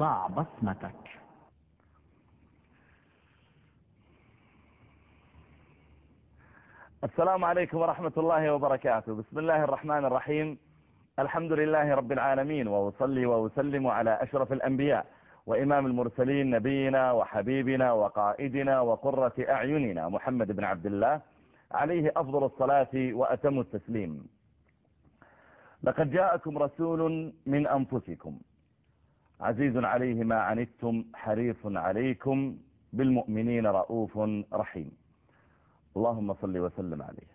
ضع بصمتك. السلام عليكم ورحمة الله وبركاته. بسم الله الرحمن الرحيم. الحمد لله رب العالمين وأصلي وأسلم على أشرف الأنبياء وإمام المرسلين نبينا وحبيبنا وقائدنا وقرة أعيننا محمد بن عبد الله. عليه أفضل الصلاة وأتم التسليم. لقد جاءكم رسول من أنفسكم. عزيز عليه ما عنتم حريص عليكم بالمؤمنين رؤوف رحيم. اللهم صل وسلم عليه.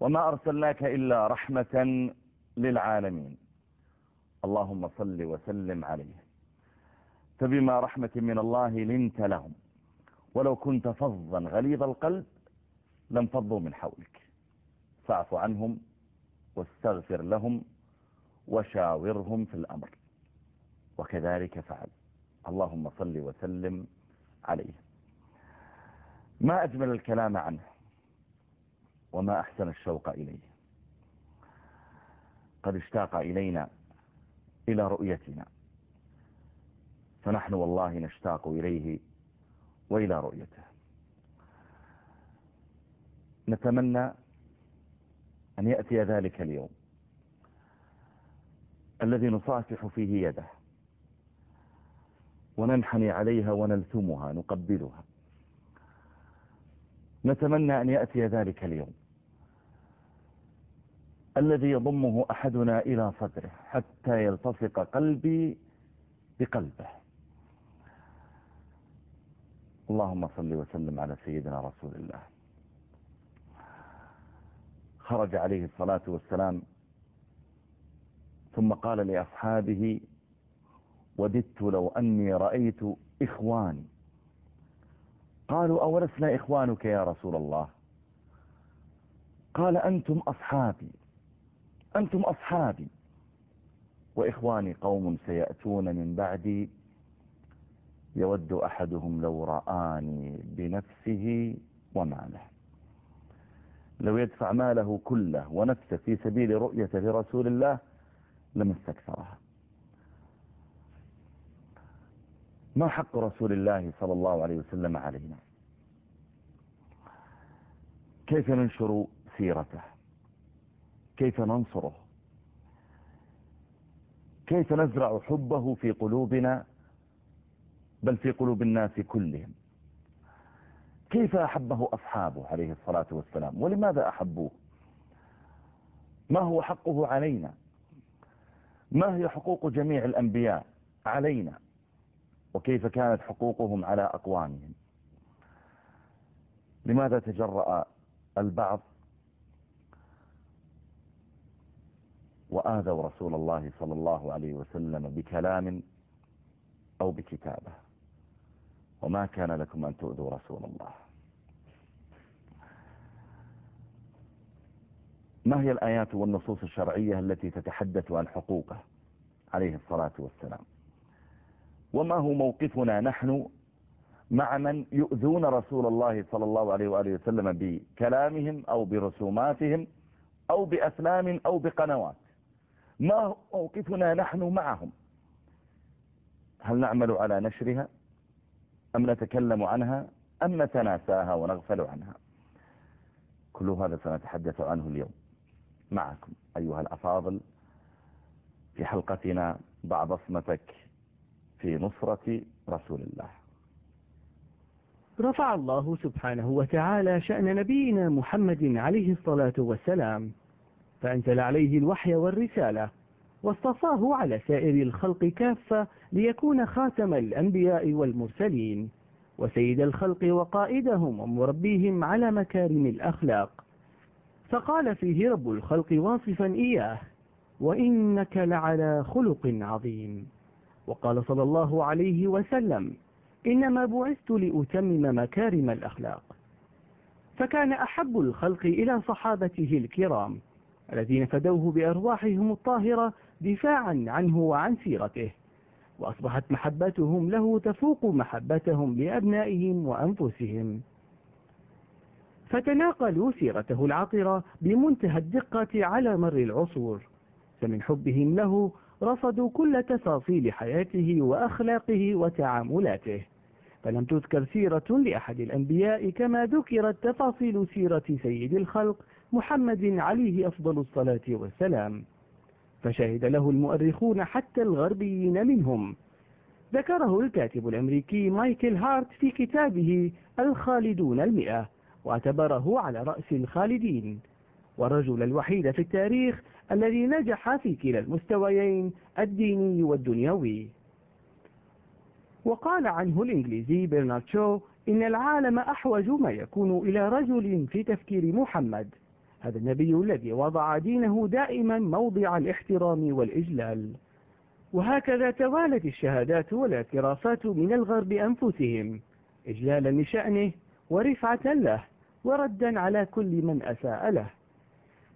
وما أرسلناك إلا رحمة للعالمين. اللهم صل وسلم عليه. فبما رحمة من الله لنت لهم. ولو كنت فظا غليظ القلب لم فضوا من حولك. فاعف عنهم واستغفر لهم وشاورهم في الأمر. وكذلك فعل. اللهم صل وسلم عليه. ما أجمل الكلام عنه وما أحسن الشوق إليه. قد اشتاق إلينا إلى رؤيتنا. فنحن والله نشتاق إليه وإلى رؤيته. نتمنى أن يأتي ذلك اليوم. الذي نصافح فيه يده. وننحني عليها ونلثمها نقبلها. نتمنى أن يأتي ذلك اليوم. الذي يضمه أحدنا إلى صدره حتى يلتصق قلبي بقلبه. اللهم صل وسلم على سيدنا رسول الله. خرج عليه الصلاة والسلام ثم قال لأصحابه وددت لو أني رأيت إخواني. قالوا أولسنا إخوانك يا رسول الله؟ قال أنتم أصحابي أنتم أصحابي. وإخواني قوم سيأتون من بعدي يود أحدهم لو رآني بنفسه وماله. لو يدفع ماله كله ونفسه في سبيل رؤية لرسول الله لما استكثرها. ما حق رسول الله صلى الله عليه وسلم علينا؟ كيف ننشر سيرته؟ كيف ننصره؟ كيف نزرع حبه في قلوبنا بل في قلوب الناس كلهم؟ كيف أحبه أصحابه عليه الصلاة والسلام؟ ولماذا أحبوه؟ ما هو حقه علينا؟ ما هي حقوق جميع الأنبياء علينا؟ وكيف كانت حقوقهم على أقوامهم. لماذا تجرأ البعض وآذوا رسول الله صلى الله عليه وسلم بكلام أو بكتابة؟ وما كان لكم أن تؤذوا رسول الله؟ ما هي الآيات والنصوص الشرعية التي تتحدث عن حقوقه عليه الصلاة والسلام؟ وما هو موقفنا نحن مع من يؤذون رسول الله صلى الله عليه وآله وسلم بكلامهم أو برسوماتهم أو بأفلام أو بقنوات. ما هو موقفنا نحن معهم؟ هل نعمل على نشرها؟ أم نتكلم عنها؟ أم نتناساها ونغفل عنها؟ كل هذا سنتحدث عنه اليوم معكم أيها الأفاضل في حلقتنا ضع بصمتك في نصرة رسول الله. رفع الله سبحانه وتعالى شأن نبينا محمد عليه الصلاة والسلام فأنزل عليه الوحي والرسالة واصطفاه على سائر الخلق كافة ليكون خاتم الأنبياء والمرسلين وسيد الخلق وقائدهم ومربيهم على مكارم الأخلاق. فقال فيه رب الخلق واصفا إياه وإنك لعلى خلق عظيم. وقال صلى الله عليه وسلم إنما بعثت لأتمم مكارم الأخلاق. فكان أحب الخلق إلى صحابته الكرام الذين فدوه بأرواحهم الطاهرة دفاعا عنه وعن سيرته وأصبحت محبتهم له تفوق محبتهم لأبنائهم وأنفسهم. فتناقلوا سيرته العطرة بمنتهى الدقة على مر العصور فمن حبهم له رصدوا كل تفاصيل حياته وأخلاقه وتعاملاته. فلم تذكر سيرة لأحد الأنبياء كما ذكرت تفاصيل سيرة سيد الخلق محمد عليه أفضل الصلاة والسلام. فشهد له المؤرخون حتى الغربيين منهم. ذكره الكاتب الأمريكي مايكل هارت في كتابه الخالدون المئة واعتبره على رأس الخالدين. والرجل الوحيد في التاريخ الذي نجح في كلا المستويين الديني والدنيوي. وقال عنه الإنجليزي برنارد شو إن العالم أحوج ما يكون إلى رجل في تفكير محمد. هذا النبي الذي وضع دينه دائما موضع الاحترام والإجلال. وهكذا توالت الشهادات والإعترافات من الغرب أنفسهم إجلالا لشأنه ورفعة له وردا على كل من أساء له.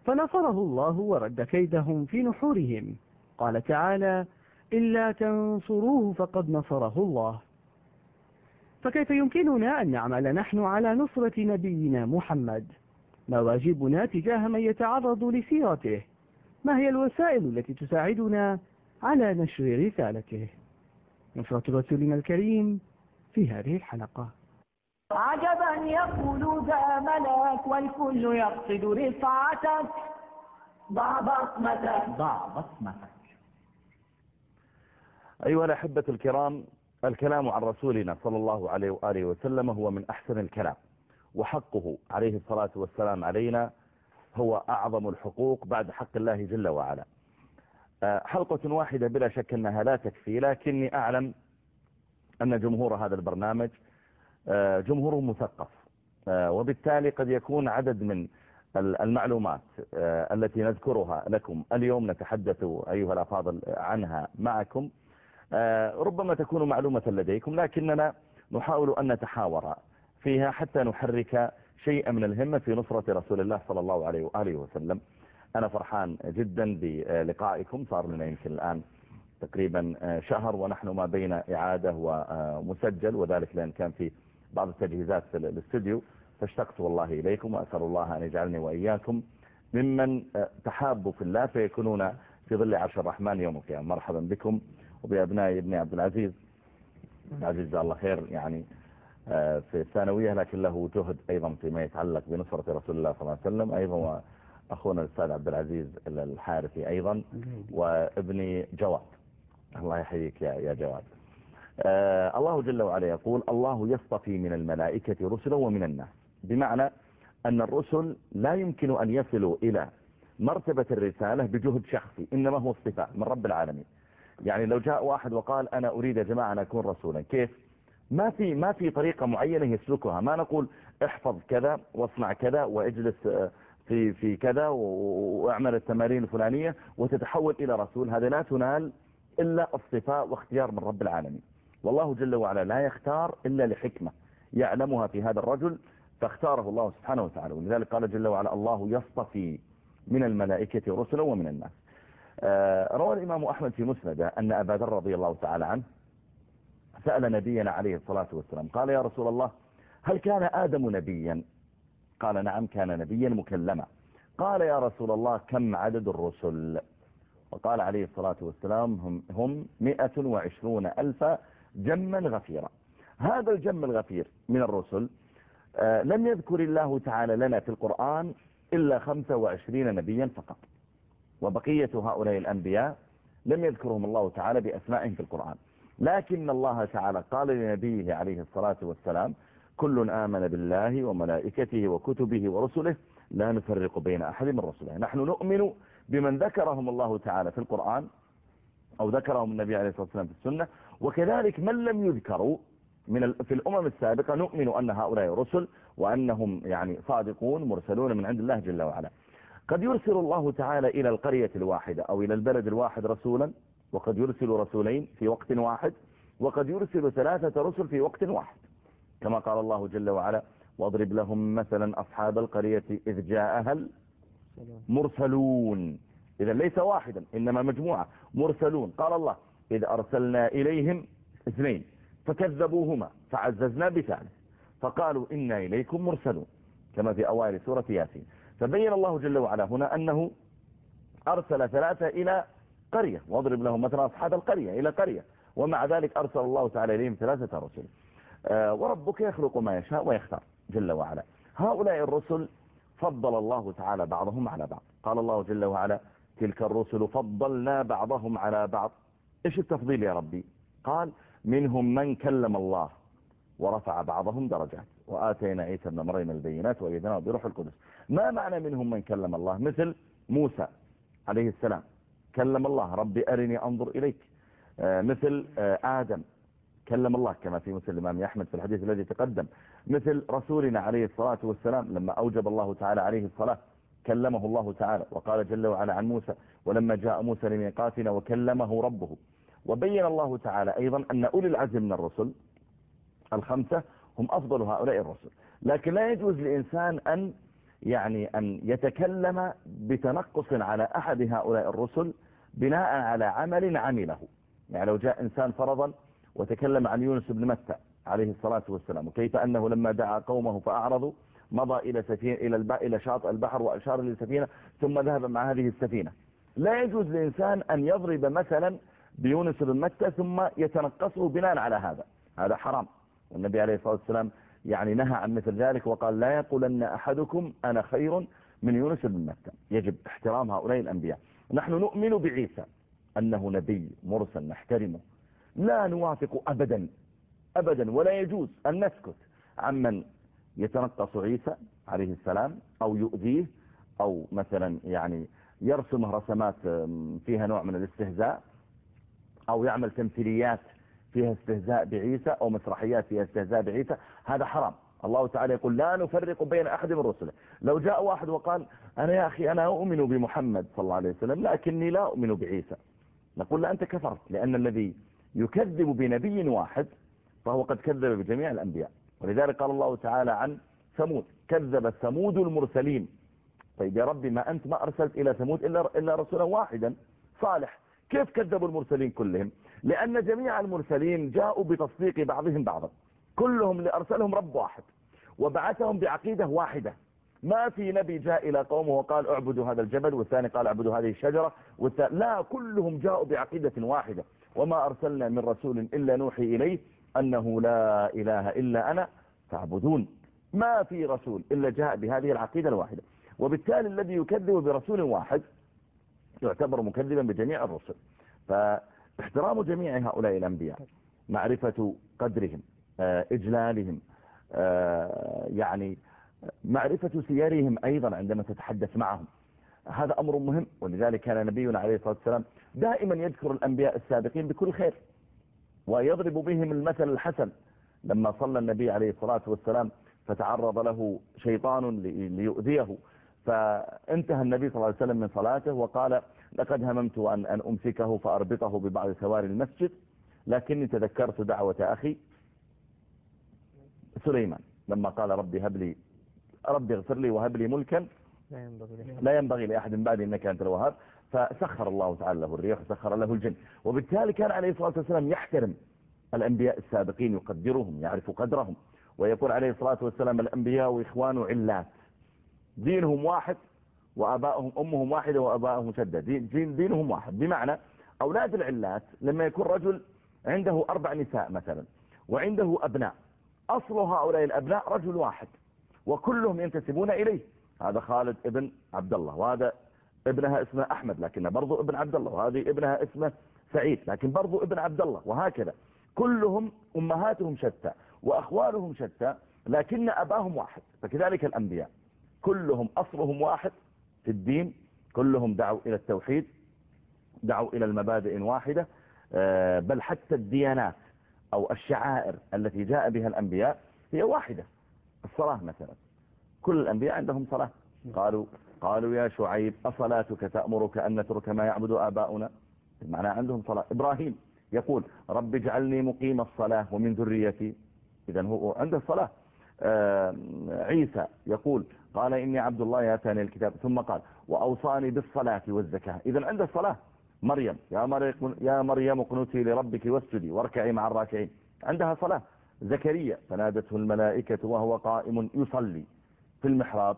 فنصره الله ورد كيدهم في نحورهم. قال تعالى إلا تنصروه فقد نصره الله. فكيف يمكننا أن نعمل نحن على نصرة نبينا محمد؟ ما واجبنا تجاه من يتعرض لسيرته؟ ما هي الوسائل التي تساعدنا على نشر رسالته؟ نصرة رسولنا الكريم في هذه الحلقة. عجبا يقول ذا ملاك والكل يقصد رفعتك. ضع بصمتك. ضع بصمتك. أيها الأحبة الكرام الكلام عن رسولنا صلى الله عليه وآله وسلم هو من أحسن الكلام وحقه عليه الصلاة والسلام علينا هو أعظم الحقوق بعد حق الله جل وعلا. آه، حلقة واحدة بلا شك أنها لا تكفي لكني أعلم أن جمهور هذا البرنامج آه، جمهور مثقف. آه، وبالتالي قد يكون عدد من المعلومات التي نذكرها لكم اليوم نتحدث أيها الأفاضل عنها معكم. ربما تكون معلومة لديكم لكننا نحاول أن نتحاور فيها حتى نحرك شيئا من الهمة في نصرة رسول الله صلى الله عليه وآله وسلم. أنا فرحان جدا بلقائكم. صار لنا يمكن الآن تقريبا شهر ونحن ما بين إعادة ومسجل وذلك لأن كان في بعض التجهيزات في الاستوديو فاشتقت والله إليكم وأسأل الله أن يجعلني وإياكم ممن تحابوا في الله فيكونون في ظل عرش الرحمن يوم القيامة. مرحبا بكم وبأبنائي ابن عبد العزيز. عزيز جزاه الله خير يعني في الثانوية لكن له جهد أيضا فيما يتعلق بنصرة رسول الله صلى الله عليه وسلم أيضا أخونا الأستاذ عبد العزيز الحارثي أيضا وابني جواد. الله يحييك يا جواد. آه الله جل وعلا يقول الله يصطفي من الملائكة رسلا ومن الناس. بمعنى أن الرسل لا يمكن أن يصلوا إلى مرتبة الرسالة بجهد شخصي إنما هو اصطفاء من رب العالمين. يعني لو جاء واحد وقال أنا أريد يا جماعة أن أكون رسولا كيف؟ ما في ما في طريقة معينة يسلكها. ما نقول احفظ كذا واصنع كذا واجلس آه، في في كذا واعمل التمارين الفلانية وتتحول إلى رسول. هذا لا تنال إلا الصفاء واختيار من رب العالمين. والله جل وعلا لا يختار إلا لحكمة يعلمها في هذا الرجل فاختاره الله سبحانه وتعالى. ولذلك قال جل وعلا الله يصطفي من الملائكة رسلا ومن الناس. آه، روى الإمام أحمد في مسنده أن أبا ذر رضي الله تعالى عنه سأل نبينا عليه الصلاة والسلام قال يا رسول الله هل كان آدم نبيا؟ قال نعم كان نبيا مكلما. قال يا رسول الله كم عدد الرسل؟ وقال عليه الصلاة والسلام هم, هم مئة وعشرون ألف جما غفيرا. هذا الجم الغفير من الرسل آه لم يذكر الله تعالى لنا في القرآن إلا خمسة وعشرين نبيا فقط. وبقية هؤلاء الأنبياء لم يذكرهم الله تعالى بأسمائهم في القرآن. لكن الله تعالى قال لنبيه عليه الصلاة والسلام كل آمن بالله وملائكته وكتبه ورسله لا نفرق بين أحد من رسله. نحن نؤمن بمن ذكرهم الله تعالى في القرآن أو ذكرهم النبي عليه الصلاة والسلام في السنة وكذلك من لم يذكروا من في الأمم السابقة نؤمن أن هؤلاء رسل وأنهم يعني صادقون مرسلون من عند الله جل وعلا. قد يرسل الله تعالى إلى القرية الواحدة أو إلى البلد الواحد رسولا وقد يرسل رسولين في وقت واحد وقد يرسل ثلاثة رسل في وقت واحد. كما قال الله جل وعلا واضرب لهم مثلا أصحاب القرية إذ جاءها المرسلون. إذا ليس واحدا إنما مجموعة. مرسلون. قال الله إذ أرسلنا إليهم اثنين فكذبوهما فعززنا بثالث فقالوا إنا إليكم مرسلون كما في أوائل سورة ياسين. فبين الله جل وعلا هنا أنه أرسل ثلاثة إلى قرية واضرب لهم مثلا أصحاب القرية إلى قرية ومع ذلك أرسل الله تعالى إليهم ثلاثة رسل. آه، وربك يخلق ما يشاء ويختار جل وعلا. هؤلاء الرسل فضل الله تعالى بعضهم على بعض. قال الله جل وعلا تلك الرسل فضلنا بعضهم على بعض. إيش التفضيل يا ربي؟ قال منهم من كلم الله ورفع بعضهم درجات وآتينا عيسى ابن مريم البينات وأيدناه بروح القدس. ما معنى منهم من كلم الله؟ مثل موسى عليه السلام. كلم الله ربي أرني أنظر إليك. آه، مثل آه، آدم. كلم الله كما في مثل الإمام أحمد في الحديث الذي تقدم. مثل رسولنا عليه الصلاة والسلام لما أوجب الله تعالى عليه الصلاة. كلمه الله تعالى وقال جل وعلا عن موسى ولما جاء موسى لميقاتنا وكلمه ربه. وبين الله تعالى أيضا أن أولي العزم من الرسل الخمسة هم أفضل هؤلاء الرسل. لكن لا يجوز لإنسان أن يعني أن يتكلم بتنقص على أحد هؤلاء الرسل بناء على عمل عمله. يعني لو جاء إنسان فرضا وتكلم عن يونس بن متى عليه الصلاة والسلام وكيف أنه لما دعا قومه فأعرضوا مضى إلى سفينة إلى الباء إلى شاطئ البحر وأشار للسفينة ثم ذهب مع هذه السفينة. لا يجوز لإنسان أن يضرب مثلا بيونس بن متى ثم يتنقصه بناء على هذا. هذا حرام. والنبي عليه الصلاة والسلام يعني نهى عن مثل ذلك وقال لا يقولن أحدكم أنا خير من يونس بن متى يجب احترام هؤلاء الأنبياء. نحن نؤمن بعيسى أنه نبي مرسل نحترمه. لا نوافق أبدا أبدا ولا يجوز أن نسكت عمن يتنقص عيسى عليه السلام أو يؤذيه أو مثلا يعني يرسم رسمات فيها نوع من الاستهزاء أو يعمل تمثيليات فيها استهزاء بعيسى أو مسرحيات فيها استهزاء بعيسى هذا حرام. الله تعالى يقول لا نفرق بين أحد من رسله. لو جاء واحد وقال أنا يا أخي أنا أؤمن بمحمد صلى الله عليه وسلم لكني لا أؤمن بعيسى. نقول لا أنت كفرت لأن الذي يكذب بنبي واحد فهو قد كذب بجميع الأنبياء. ولذلك قال الله تعالى عن ثمود. كذب ثمود المرسلين. طيب يا ربي ما أنت ما أرسلت إلى ثمود إلا, إلا رسولا واحدا. صالح. كيف كذبوا المرسلين كلهم؟ لأن جميع المرسلين جاءوا بتصديق بعضهم بعضا. كلهم اللي أرسلهم رب واحد. وبعثهم بعقيدة واحدة. ما في نبي جاء إلى قومه وقال اعبدوا هذا الجبل والثاني قال اعبدوا هذه الشجرة لا كلهم جاءوا بعقيدة واحدة. وما أرسلنا من رسول إلا نوحي إليه. أنه لا إله إلا أنا فاعبدون. ما في رسول إلا جاء بهذه العقيدة الواحدة. وبالتالي الذي يكذب برسول واحد يعتبر مكذبا بجميع الرسل. فاحترام جميع هؤلاء الأنبياء معرفة قدرهم آه، إجلالهم آه، يعني معرفة سيرهم أيضا عندما تتحدث معهم. هذا أمر مهم ولذلك كان نبينا عليه الصلاة والسلام دائما يذكر الأنبياء السابقين بكل خير. ويضرب بهم المثل الحسن. لما صلى النبي عليه الصلاة والسلام فتعرض له شيطان ليؤذيه. فانتهى النبي صلى الله عليه وسلم من صلاته وقال لقد هممت أن, أن أمسكه فأربطه ببعض ثوار المسجد لكني تذكرت دعوة أخي سليمان. لما قال ربي هب لي ربي اغفر لي وهب لي ملكا لا ينبغي لأحد. بعد إنك أنت الوهاب. فسخر الله تعالى له الريح وسخر له الجن. وبالتالي كان عليه الصلاة والسلام يحترم الأنبياء السابقين يقدرهم يعرف قدرهم. ويقول عليه الصلاة والسلام الأنبياء وإخوان علات. دينهم واحد وأبائهم أمهم واحدة وأبائهم شدة. دين دينهم واحد. بمعنى أولاد العلات لما يكون رجل عنده أربع نساء مثلا وعنده أبناء أصل هؤلاء الأبناء رجل واحد وكلهم ينتسبون إليه. هذا خالد ابن عبد الله. وهذا ابنها اسمه أحمد لكنه برضو ابن عبد الله وهذه ابنها اسمه سعيد لكن برضو ابن عبد الله وهكذا. كلهم أمهاتهم شتى وأخوالهم شتى لكن أباهم واحد فكذلك الأنبياء. كلهم أصلهم واحد في الدين كلهم دعوا إلى التوحيد دعوا إلى المبادئ واحدة آه، بل حتى الديانات أو الشعائر التي جاء بها الأنبياء هي واحدة الصلاة مثلا. كل الأنبياء عندهم صلاة. قالوا قالوا يا شعيب أصلاتك تأمرك أن نترك ما يعبد آباؤنا؟ معنى عندهم صلاة. إبراهيم يقول رب اجعلني مقيم الصلاة ومن ذريتي. إذا هو عنده الصلاة آه، عيسى يقول قال إني عبد الله ياتاني الكتاب. ثم قال وأوصاني بالصلاة والزكاة. إذا عنده الصلاة مريم يا مريم, يا مريم اقنتي لربك واسجدي واركعي مع الراكعين. عندها صلاة. زكريا فنادته الملائكة وهو قائم يصلي في المحراب.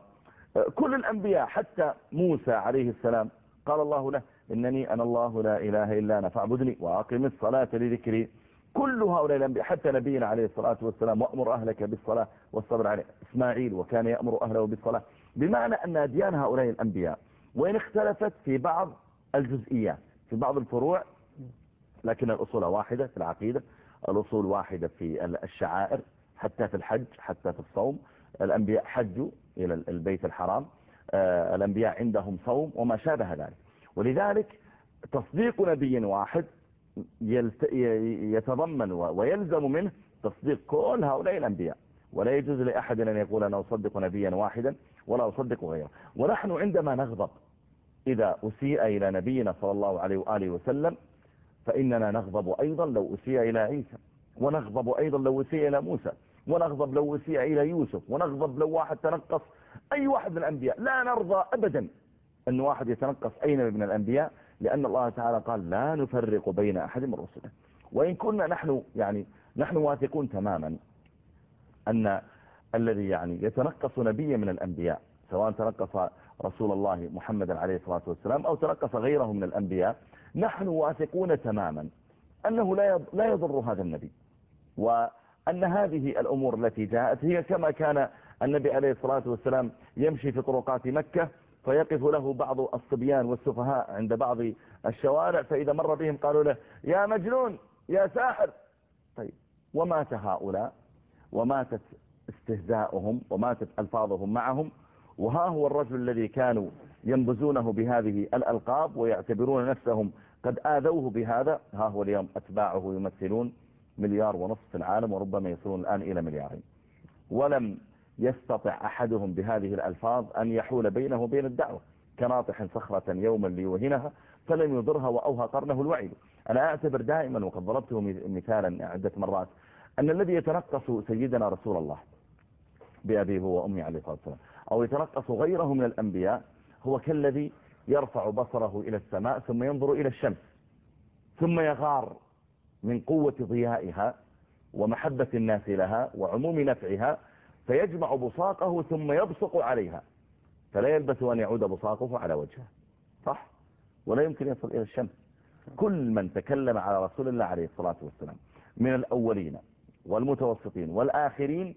كل الأنبياء حتى موسى عليه السلام قال الله له إنني أنا الله لا إله إلا أنا فاعبدني وأقم الصلاة لذكري. كل هؤلاء الأنبياء حتى نبينا عليه الصلاة والسلام وأمر أهلك بالصلاة والصبر عليه. إسماعيل وكان يأمر أهله بالصلاة. بمعنى أن أديان هؤلاء الأنبياء وإن اختلفت في بعض الجزئيات في بعض الفروع لكن الأصول واحدة في العقيدة الأصول واحدة في الشعائر حتى في الحج حتى في الصوم الأنبياء حجوا إلى البيت الحرام آه، الأنبياء عندهم صوم وما شابه ذلك. ولذلك تصديق نبي واحد يتضمن ويلزم منه تصديق كل هؤلاء الأنبياء. ولا يجوز لأحد أن يقول أنا أصدق نبيا واحدا ولا أصدق غيره. ونحن عندما نغضب إذا أسيء إلى نبينا صلى الله عليه وآله وسلم فإننا نغضب أيضا لو أسيء إلى عيسى ونغضب أيضا لو أسيء إلى موسى. ونغضب لو أسيء إلى يوسف ونغضب لو واحد تنقص أي واحد من الأنبياء. لا نرضى أبدا أن واحد يتنقص. أي نبي من الأنبياء؟ لأن الله تعالى قال لا نفرق بين أحد من رسله. وإن كنا نحن يعني نحن واثقون تماما أن الذي يعني يتنقص نبيا من الأنبياء سواء تنقص رسول الله محمد عليه الصلاة والسلام أو تنقص غيره من الأنبياء نحن واثقون تماما أنه لا يضر هذا النبي. وأن هذه الأمور التي جاءت هي كما كان النبي عليه الصلاة والسلام يمشي في طرقات مكة فيقف له بعض الصبيان والسفهاء عند بعض الشوارع فإذا مر بهم قالوا له يا مجنون يا ساحر. طيب ومات هؤلاء وماتت استهزاؤهم وماتت ألفاظهم معهم وها هو الرجل الذي كانوا ينبزونه بهذه الألقاب ويعتبرون نفسهم قد آذوه بهذا؟ ها هو اليوم أتباعه يمثلون مليار ونصف في العالم وربما يصلون الآن إلى مليارين. ولم يستطع أحدهم بهذه الألفاظ أن يحول بينه وبين الدعوة. كناطح صخرة يوما ليوهنها فلم يضرها وأوهى قرنه الوعيد. أنا أعتبر دائما وقد ضربته مثالا عدة مرات أن الذي يتنقص سيدنا رسول الله بأبيه وأمي عليه الصلاة والسلام أو يتنقص غيره من الأنبياء هو كالذي يرفع بصره إلى السماء ثم ينظر إلى الشمس ثم يغار من قوة ضيائها ومحبة الناس لها وعموم نفعها فيجمع بصاقه ثم يبصق عليها. فلا يلبث أن يعود بصاقه على وجهه. صح؟ ولا يمكن يصل إلى الشمس. كل من تكلم على رسول الله عليه الصلاة والسلام من الأولين والمتوسطين والآخرين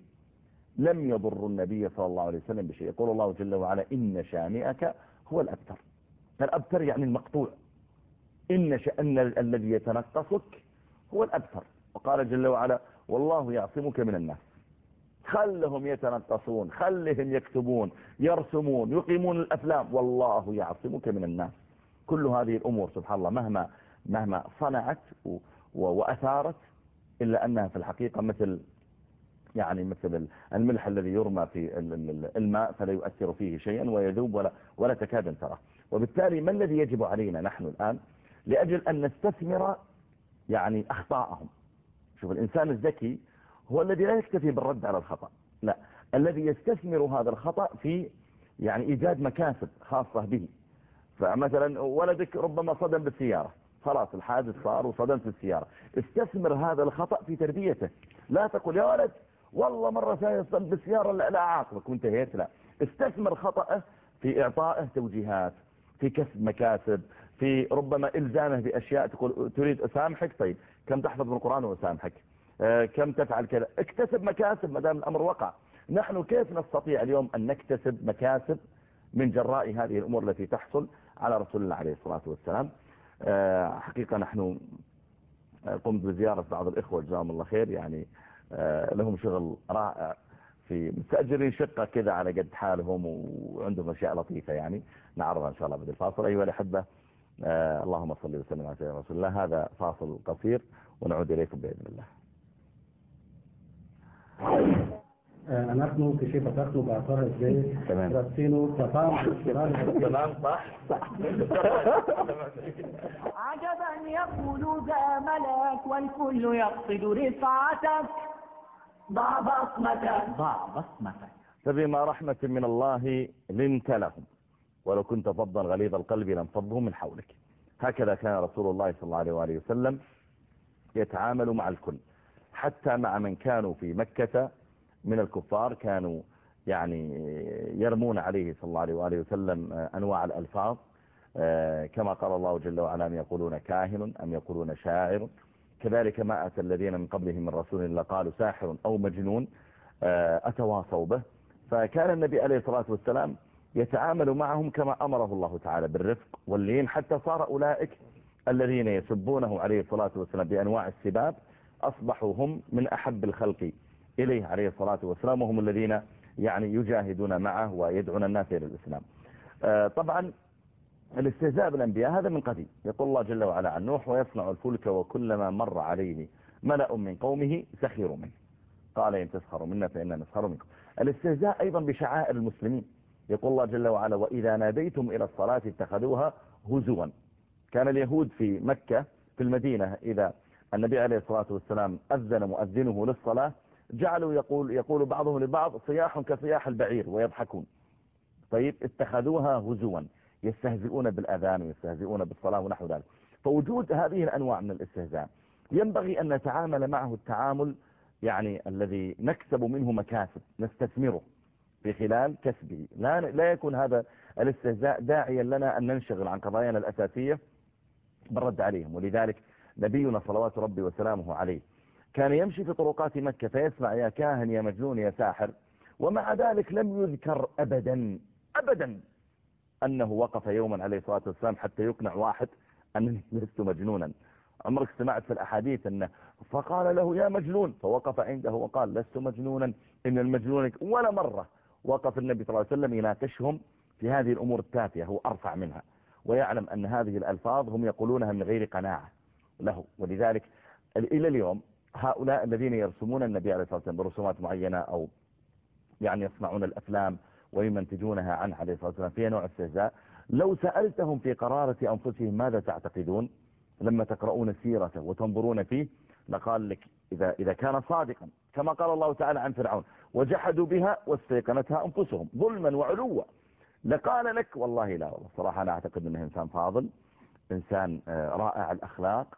لم يضر النبي صلى الله عليه وسلم بشيء. يقول الله جل وعلا إن شانئك هو الأبتر. الأبتر يعني المقطوع. إن شأن الذي يتنقصك هو الأبتر. وقال جل وعلا والله يعصمك من الناس. خلهم يتنقصون خلهم يكتبون يرسمون يقيمون الأفلام. والله يعصمك من الناس. كل هذه الأمور سبحان الله مهما مهما صنعت وأثارت إلا أنها في الحقيقة مثل يعني مثل الملح الذي يرمى في الماء فلا يؤثر فيه شيئا ويذوب ولا, ولا تكاد تراه. وبالتالي ما الذي يجب علينا نحن الآن لأجل أن نستثمر يعني أخطاءهم. شوف الإنسان الذكي هو الذي لا يكتفي بالرد على الخطأ. لا الذي يستثمر هذا الخطأ في يعني إيجاد مكاسب خاصة به. فمثلا ولدك ربما صدم بالسيارة. خلاص الحادث صار وصدمت بالسيارة استثمر هذا الخطأ في تربيته. لا تقول يا ولد والله مرة ثانية صدمت بالسيارة لا, لا أعاقبك وانتهيت لا. استثمر خطأه في إعطائه توجيهات في كسب مكاسب في ربما إلزامه بأشياء تقول تريد أسامحك؟ طيب كم تحفظ من القرآن وأسامحك؟ آه، كم تفعل كذا؟ اكتسب مكاسب ما دام الأمر وقع. نحن كيف نستطيع اليوم أن نكتسب مكاسب من جراء هذه الأمور التي تحصل على رسول الله عليه الصلاة والسلام؟ آه، حقيقة نحن آه، قمت بزيارة بعض الإخوة جزاهم الله خير يعني لهم شغل رائع في مستأجرين شقة كذا على قد حالهم وعندهم أشياء لطيفة يعني. نعرضها إن شاء الله بعد الفاصل. أيها الأحبة اللهم صل وسلم على سيدنا رسول الله. هذا فاصل قصير ونعود إليكم بإذن الله. نحن كشيء فتحنا بأثار الزيت تمام. رسينه تفاهم تمام. صح صح عجبا يقول ذا ملك والكل يقصد رفعتك. ضع بصمتك. ضع بصمتك. فبما رحمة من الله لنت لهم. ولو كنت فظا غليظ القلب لانفضوا من حولك. هكذا كان رسول الله صلى الله عليه وآله وسلم يتعامل مع الكل. حتى مع من كانوا في مكة من الكفار كانوا يعني يرمون عليه صلى الله عليه وآله وسلم أنواع الألفاظ. آه، كما قال الله جل وعلا أم يقولون كاهن أم يقولون شاعر. كذلك ما أتى الذين من قبلهم من رسول إلا قالوا ساحر أو مجنون آه، أتواصوا به. فكان النبي عليه الصلاة والسلام يتعامل معهم كما أمره الله تعالى بالرفق واللين حتى صار أولئك الذين يسبونه عليه الصلاة والسلام بأنواع السباب أصبحوا هم من أحب الخلق إليه عليه الصلاة والسلام وهم الذين يعني يجاهدون معه ويدعون الناس إلى الإسلام. آه، طبعا الاستهزاء بالأنبياء هذا من قديم. يقول الله جل وعلا عن نوح ويصنع الفلك وكلما مر عليه ملأ من قومه سخروا منه. قال إن تسخروا منا فإنا نسخر منكم. الاستهزاء أيضا بشعائر المسلمين. يقول الله جل وعلا وإذا ناديتم إلى الصلاة اتخذوها هزوا. كان اليهود في مكة في المدينة إذا النبي عليه الصلاة والسلام أذن مؤذنه للصلاة جعلوا يقول, يقول بعضهم لبعض صياح كصياح البعير ويضحكون. طيب اتخذوها هزوا يستهزئون بالأذان ويستهزئون بالصلاة ونحو ذلك. فوجود هذه الأنواع من الاستهزاء ينبغي أن نتعامل معه التعامل يعني الذي نكسب منه مكاسب نستثمره. في خلال كسبه لا, لا يكون هذا الاستهزاء داعيا لنا أن ننشغل عن قضايانا الأساسية بالرد عليهم. ولذلك نبينا صلوات ربي وسلامه عليه كان يمشي في طرقات مكة فيسمع يا كاهن يا مجنون يا ساحر ومع ذلك لم يذكر أبدا أبدا أنه وقف يوما عليه الصلاة والسلام حتى يقنع واحد أنني لست مجنونا. عمرك سمعت في الأحاديث أنه فقال له يا مجنون فوقف عنده وقال لست مجنونا إن المجنون ولا مرة وقف النبي صلى الله عليه وسلم يناقشهم في هذه الأمور التافهة هو أرفع منها ويعلم أن هذه الألفاظ هم يقولونها من غير قناعة له ولذلك إلى اليوم هؤلاء الذين يرسمون النبي عليه الصلاة والسلام برسومات معينة أو يعني يصنعون الأفلام ويمنتجونها عنه عليه الصلاة والسلام فيها نوع استهزاء لو سألتهم في قرارة أنفسهم ماذا تعتقدون لما تقرؤون سيرته وتنظرون فيه لقال لك إذا, إذا كان صادقا كما قال الله تعالى عن فرعون وجحدوا بها واستيقنتها أنفسهم ظلما وعلوا. لقال لك والله لا والله صراحة أنا أعتقد أنه إنسان فاضل إنسان آه، رائع الأخلاق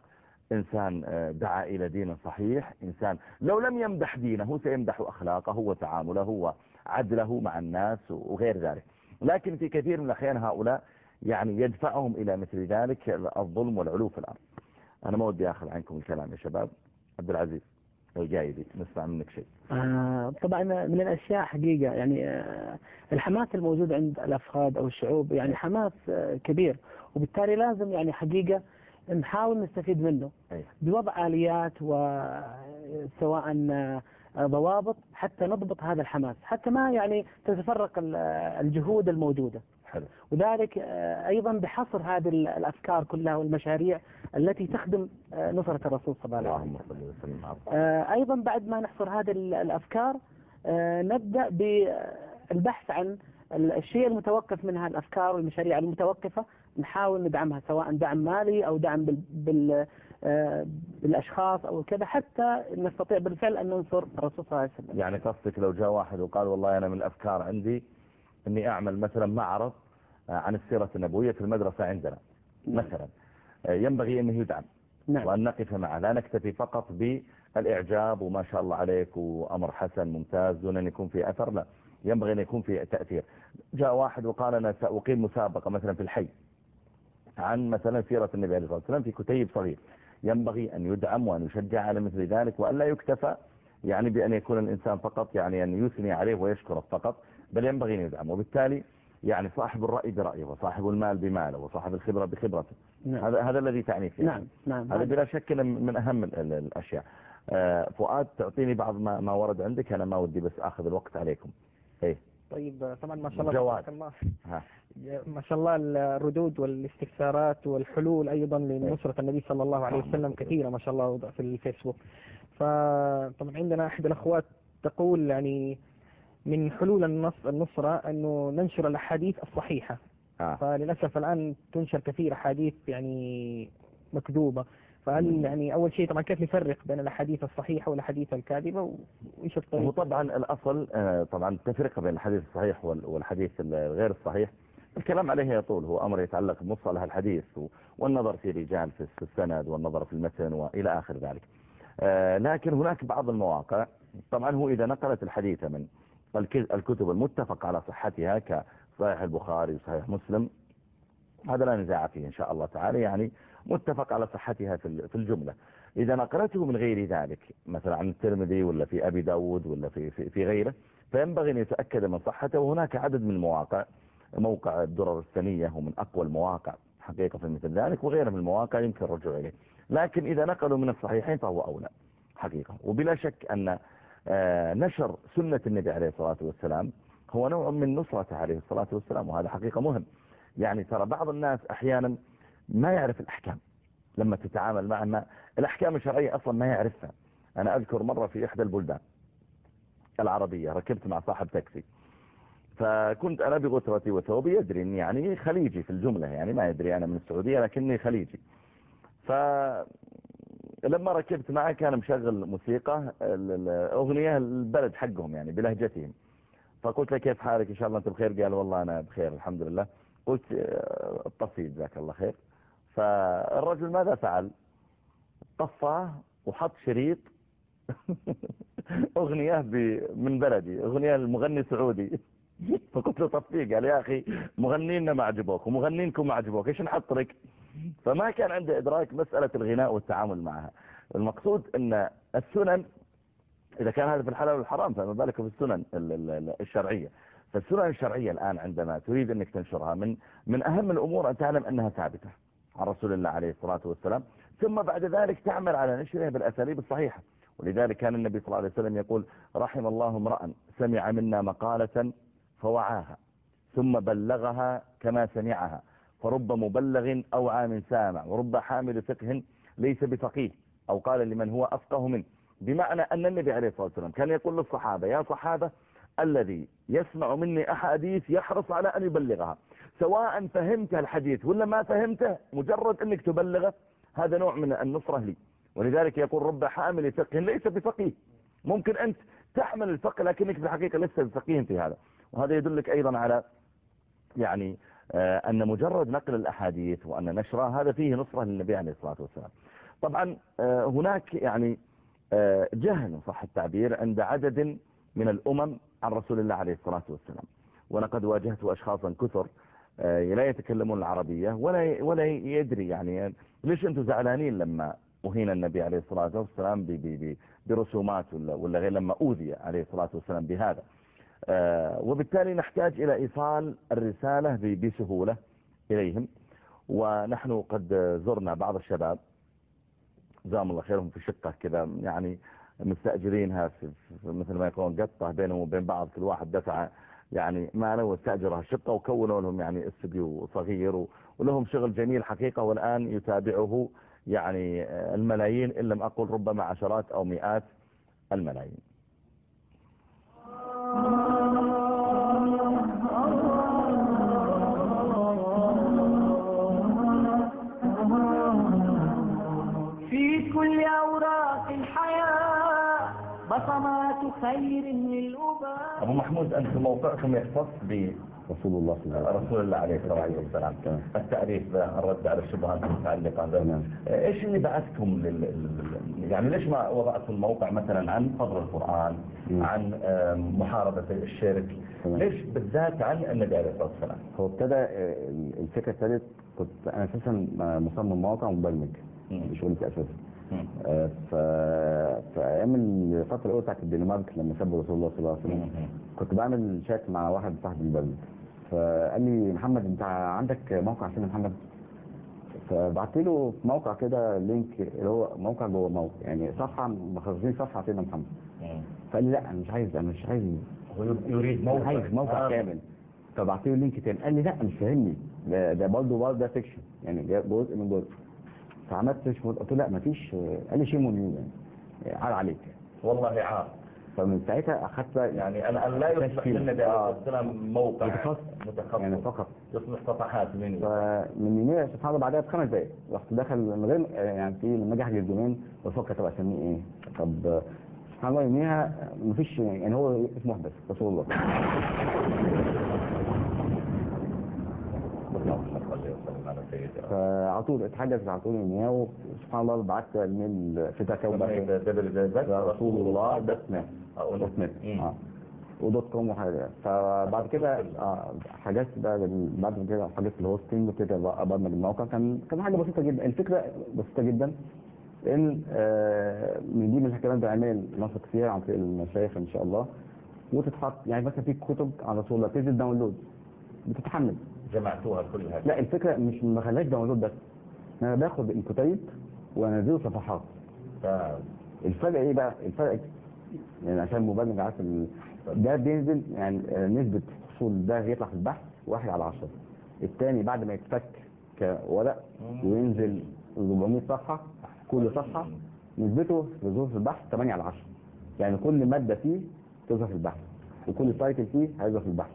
إنسان آه، دعا إلى دين صحيح إنسان لو لم يمدح دينه سيمدح أخلاقه وتعامله وعدله مع الناس وغير ذلك. لكن في كثير من الأحيان هؤلاء يعني يدفعهم إلى مثل ذلك الظلم والعلو في الأرض. أنا ما ودي أخذ عنكم الكلام يا شباب. عبد العزيز الجايدي نسمع منك شيء. آه طبعا من الأشياء حقيقة يعني آه الحماس الموجود عند الأفراد أو الشعوب يعني حماس آه كبير. وبالتالي لازم يعني حقيقة نحاول نستفيد منه. أيه. بوضع آليات وسواء ضوابط حتى نضبط هذا الحماس حتى ما يعني تتفرق الجهود الموجودة. حلو. وذلك أيضا بحصر هذه الأفكار كلها والمشاريع التي تخدم نصرة الرسول صلى الله عليه وسلم. أيضا بعد ما نحصر هذه الأفكار نبدأ بالبحث عن الشيء المتوقف منها الأفكار والمشاريع المتوقفة نحاول ندعمها سواء دعم مالي أو دعم بال بال بالأشخاص أو كذا حتى نستطيع بالفعل أن ننصر الرسول صلى الله عليه وسلم. يعني قصدك لو جاء واحد وقال والله أنا من الأفكار عندي أني أعمل مثلا معرض عن السيرة النبوية في المدرسة عندنا مثلا. ينبغي أنه يدعم نعم. وأن نقف معه. لا نكتفي فقط بالإعجاب وما شاء الله عليك وأمر حسن ممتاز دون أن يكون في أثر لا. ينبغي أن يكون في تأثير. جاء واحد وقال أنا سأقيم مسابقة مثلا في الحي عن مثلا سيرة النبي عليه الصلاة والسلام في كتيب صغير. ينبغي أن يدعم وأن يشجع على مثل ذلك وأن لا يكتفى يعني بأن يكون الإنسان فقط يعني أن يثني عليه ويشكره فقط. بل ينبغي أن يدعم وبالتالي يعني صاحب الرأي برأيه وصاحب المال بماله وصاحب الخبرة بخبرته. نعم. هذا هذا الذي تعني فيه. نعم نعم. هذا بلا شك من أهم الأشياء. فؤاد تعطيني بعض ما, ما ورد عندك. أنا ما ودي بس أخذ الوقت عليكم. إيه. طيب طبعا ما شاء الله جواد. الله. ما شاء الله الردود والاستفسارات والحلول أيضا لنصرة النبي صلى الله عليه وسلم كثيرة ما شاء الله في الفيسبوك. فطبعا عندنا أحد الأخوات تقول يعني من حلول النص النصرة أنه ننشر الأحاديث الصحيحة. آه. فللأسف الآن تنشر كثير أحاديث يعني مكذوبة. فهل يعني أول شيء طبعا كيف نفرق بين الأحاديث الصحيحة والأحاديث الكاذبة وإيش الطريقة؟ طبعا الأصل آه، طبعا التفرقة بين الحديث الصحيح وال- والحديث الغير الصحيح. الكلام عليه يطول هو أمر يتعلق بمصطلح الحديث والنظر في رجال في السند والنظر في المتن وإلى آخر ذلك. آه، لكن هناك بعض المواقع طبعا هو إذا نقلت الحديث من الكتب المتفق على صحتها كصحيح البخاري وصحيح مسلم. هذا لا نزاع فيه إن شاء الله تعالى يعني متفق على صحتها في الجملة. إذا نقلته من غير ذلك مثلا عن الترمذي ولا في أبي داود ولا في, في, في غيره فينبغي أن يتأكد من صحته. وهناك عدد من المواقع موقع الدرر الثانية هو من أقوى المواقع حقيقة في مثل ذلك وغيره من المواقع يمكن الرجوع إليه. لكن إذا نقلوا من الصحيحين فهو أولى حقيقة. وبلا شك أن نشر سنة النبي عليه الصلاة والسلام. هو نوع من نصرته عليه الصلاة والسلام وهذا حقيقة مهم. يعني ترى بعض الناس أحيانا ما يعرف الأحكام. لما تتعامل معه ما الأحكام الشرعية أصلا ما يعرفها. أنا أذكر مرة في إحدى البلدان العربية ركبت مع صاحب تاكسي. فكنت أنا بغترتي وثوبي يدري أني يعني خليجي في الجملة يعني ما يدري أنا من السعودية لكني خليجي. فلما ركبت معه كان مشغل موسيقى الأغنية البلد حقهم يعني بلهجتهم. فقلت له كيف حالك؟ إن شاء الله أنت بخير؟ قال والله أنا بخير الحمد لله. قلت اتصي جزاك الله خير. فالرجل ماذا فعل؟ طفاه وحط شريط أغنية من بلدي أغنية المغني سعودي. فقلت له طفيه قال يا أخي مغنينا ما عجبوك ومغنينكم ما عجبوك إيش نحط لك؟ فما كان عنده إدراك مسألة الغناء والتعامل معها. المقصود أن السنن إذا كان هذا في الحلال والحرام فما بالك في السنن الشرعية. فالسنن الشرعية الآن عندما تريد أنك تنشرها من من أهم الأمور أن تعلم أنها ثابتة عن رسول الله عليه الصلاة والسلام. ثم بعد ذلك تعمل على نشرها بالأساليب الصحيحة. ولذلك كان النبي صلى الله عليه وسلم يقول رحم الله امرأ سمع منا مقالة فوعاها ثم بلغها كما سمعها. فرب مبلغ أوعى من سامع ورب حامل فقه ليس بفقيه أو قال لمن هو أفقه منه. بمعنى أن النبي عليه الصلاة والسلام كان يقول للصحابة يا صحابة الذي يسمع مني أحاديث يحرص على أن يبلغها سواء فهمت الحديث ولا ما فهمته مجرد أنك تبلغه هذا نوع من النصرة لي. ولذلك يقول رب حامل فقه ليس بفقيه. ممكن أنت تحمل الفقه لكنك في الحقيقة لسه بفقيه في هذا. وهذا يدلك أيضا على يعني أن مجرد نقل الأحاديث وأن نشرها هذا فيه نصرة للنبي عليه الصلاة والسلام. طبعا آه، هناك يعني آه، جهل صح التعبير عند عدد من الأمم عن رسول الله عليه الصلاة والسلام. ولقد واجهت أشخاصا كثر لا يتكلمون العربية ولا ولا يدري يعني ليش أنتم زعلانين لما أهين النبي عليه الصلاة والسلام برسومات ولا, غير لما أوذي عليه الصلاة والسلام بهذا؟ آه، وبالتالي نحتاج إلى إيصال الرسالة بسهولة إليهم. ونحن قد زرنا بعض الشباب جزاهم الله خيرهم في شقة كذا يعني مستأجرينها في مثل ما يكون قطة بينهم وبين بعض كل واحد دفع يعني ما لو استأجرها الشقة وكونوا لهم يعني استوديو صغير ولهم شغل جميل حقيقة. والآن يتابعه يعني الملايين إن لم أقل ربما عشرات أو مئات الملايين. بصمات خير للأباء أبو محمود أنت موقعكم يختص ب رسول الله صلى الله عليه وسلم. رسول الله عليه الصلاة والسلام. التعريف الرد على الشبهات المتعلقة به. إيش اللي بعثكم لل... يعني ليش ما وضعتم الموقع مثلا عن فضل القرآن عن محاربة الشرك؟ ليش بالذات عن النبي عليه الصلاة والسلام؟ هو ابتدى آه، الفكرة ابتدت كنت أنا أساسا مصمم موقع ومبرمج. شغلتي أساسا آه، ف في أيام الفترة الأولى بتاعت الدنمارك لما سبوا رسول الله صلى الله عليه وسلم كنت بعمل شات مع واحد صاحبي البلد. فقال لي محمد أنت عندك موقع فين محمد؟ فبعت له في موقع كده link اللي هو موقع جوه موقع يعني صفحة مخزنين صفحة فين محمد؟ فقال لي لا أنا مش عايز أنا مش عايز. هو يريد موقع. عايز موقع آه. كامل. فبعت له link تاني قال لي لا مش فاهمني ده, برضه برضه ده section يعني جزء من جزء. فعملت search قلت له لا مفيش قال لي شيء يعني عار عليك. والله عار. فمن ساعتها أخذت يعني أنا إن لا يصبح لنا ده موقع متخصص. يعني فقط. يصبح صفحات من فمن يومين سبحان الله بعدها بخمس دقائق رحت داخل من غير يعني في لما أجي احجز دومين بفكر طب اسميه إيه. طب سبحان الله يوميها مفيش يعني هو اسمه بس رسول الله. فعلى طول اتحدث على طول يوميها وسبحان الله بعت الميل في تكوبة رسول الله دوت نت آه. و dot com وحاجة. فبعد كده آه حاجات بقى بال- بعد كده حاجات ال hosting بقى ابرمج الموقع. كان كان حاجة بسيطة جدا. الفكرة بسيطة جدا إن آه من دي من الحكايات بعمل نثق فيها عن طريق المشايخ إن شاء الله. وتتحط يعني مثلا في كتب على طول تنزل download بتتحمل. جمعتوها كلها لا الفكرة مش ما خلاش download بس. أنا باخد الكتيب وأنزله صفحات. ف- الفرق إيه بقى؟ الفرق يعني عشان المبرمج عارف ال... ده بينزل يعني آه، نسبة حصول ده يطلع في البحث واحد على عشرة. التاني بعد ما يتفك كورق وينزل 400 صفحة كل صفحة نسبته في ظروف البحث 8 على 10 يعني كل مادة فيه تظهر في البحث وكل تايتل فيه هيظهر في البحث.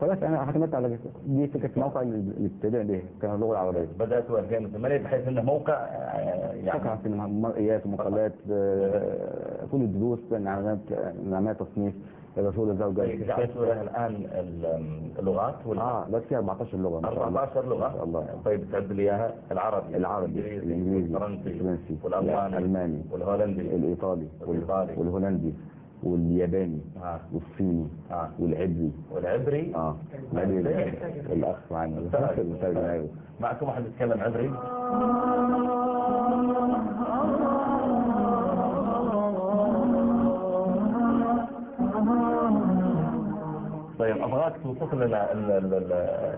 خلاص أنا اعتمدت على كده. دي فكرة الموقع اللي ابتدينا بيها كان اللغة العربية. بدأتوا 2008 بحيث انه موقع يعني في مرئيات ومقالات آه، كل الدروس نعمات نعمات تصنيف الرسول الزوجة جعلتوا لها الآن ال- اللغات ولا؟ آه لا فيها 14 لغة ما شاء الله. 14 لغة؟ ما شاء الله. طيب تعد لي إياها. العربي العربي الإنجليزي والفرنسي الفرنسي والألماني الألماني والهولندي الإيطالي والإيطالي. والهولندي. والياباني آه. والصيني آه. والعبري. والعبري؟ آه. العبري الأخ معنا. المترجم أيوه. معكم واحد يتكلم عبري. طيب أبغاك توصف لنا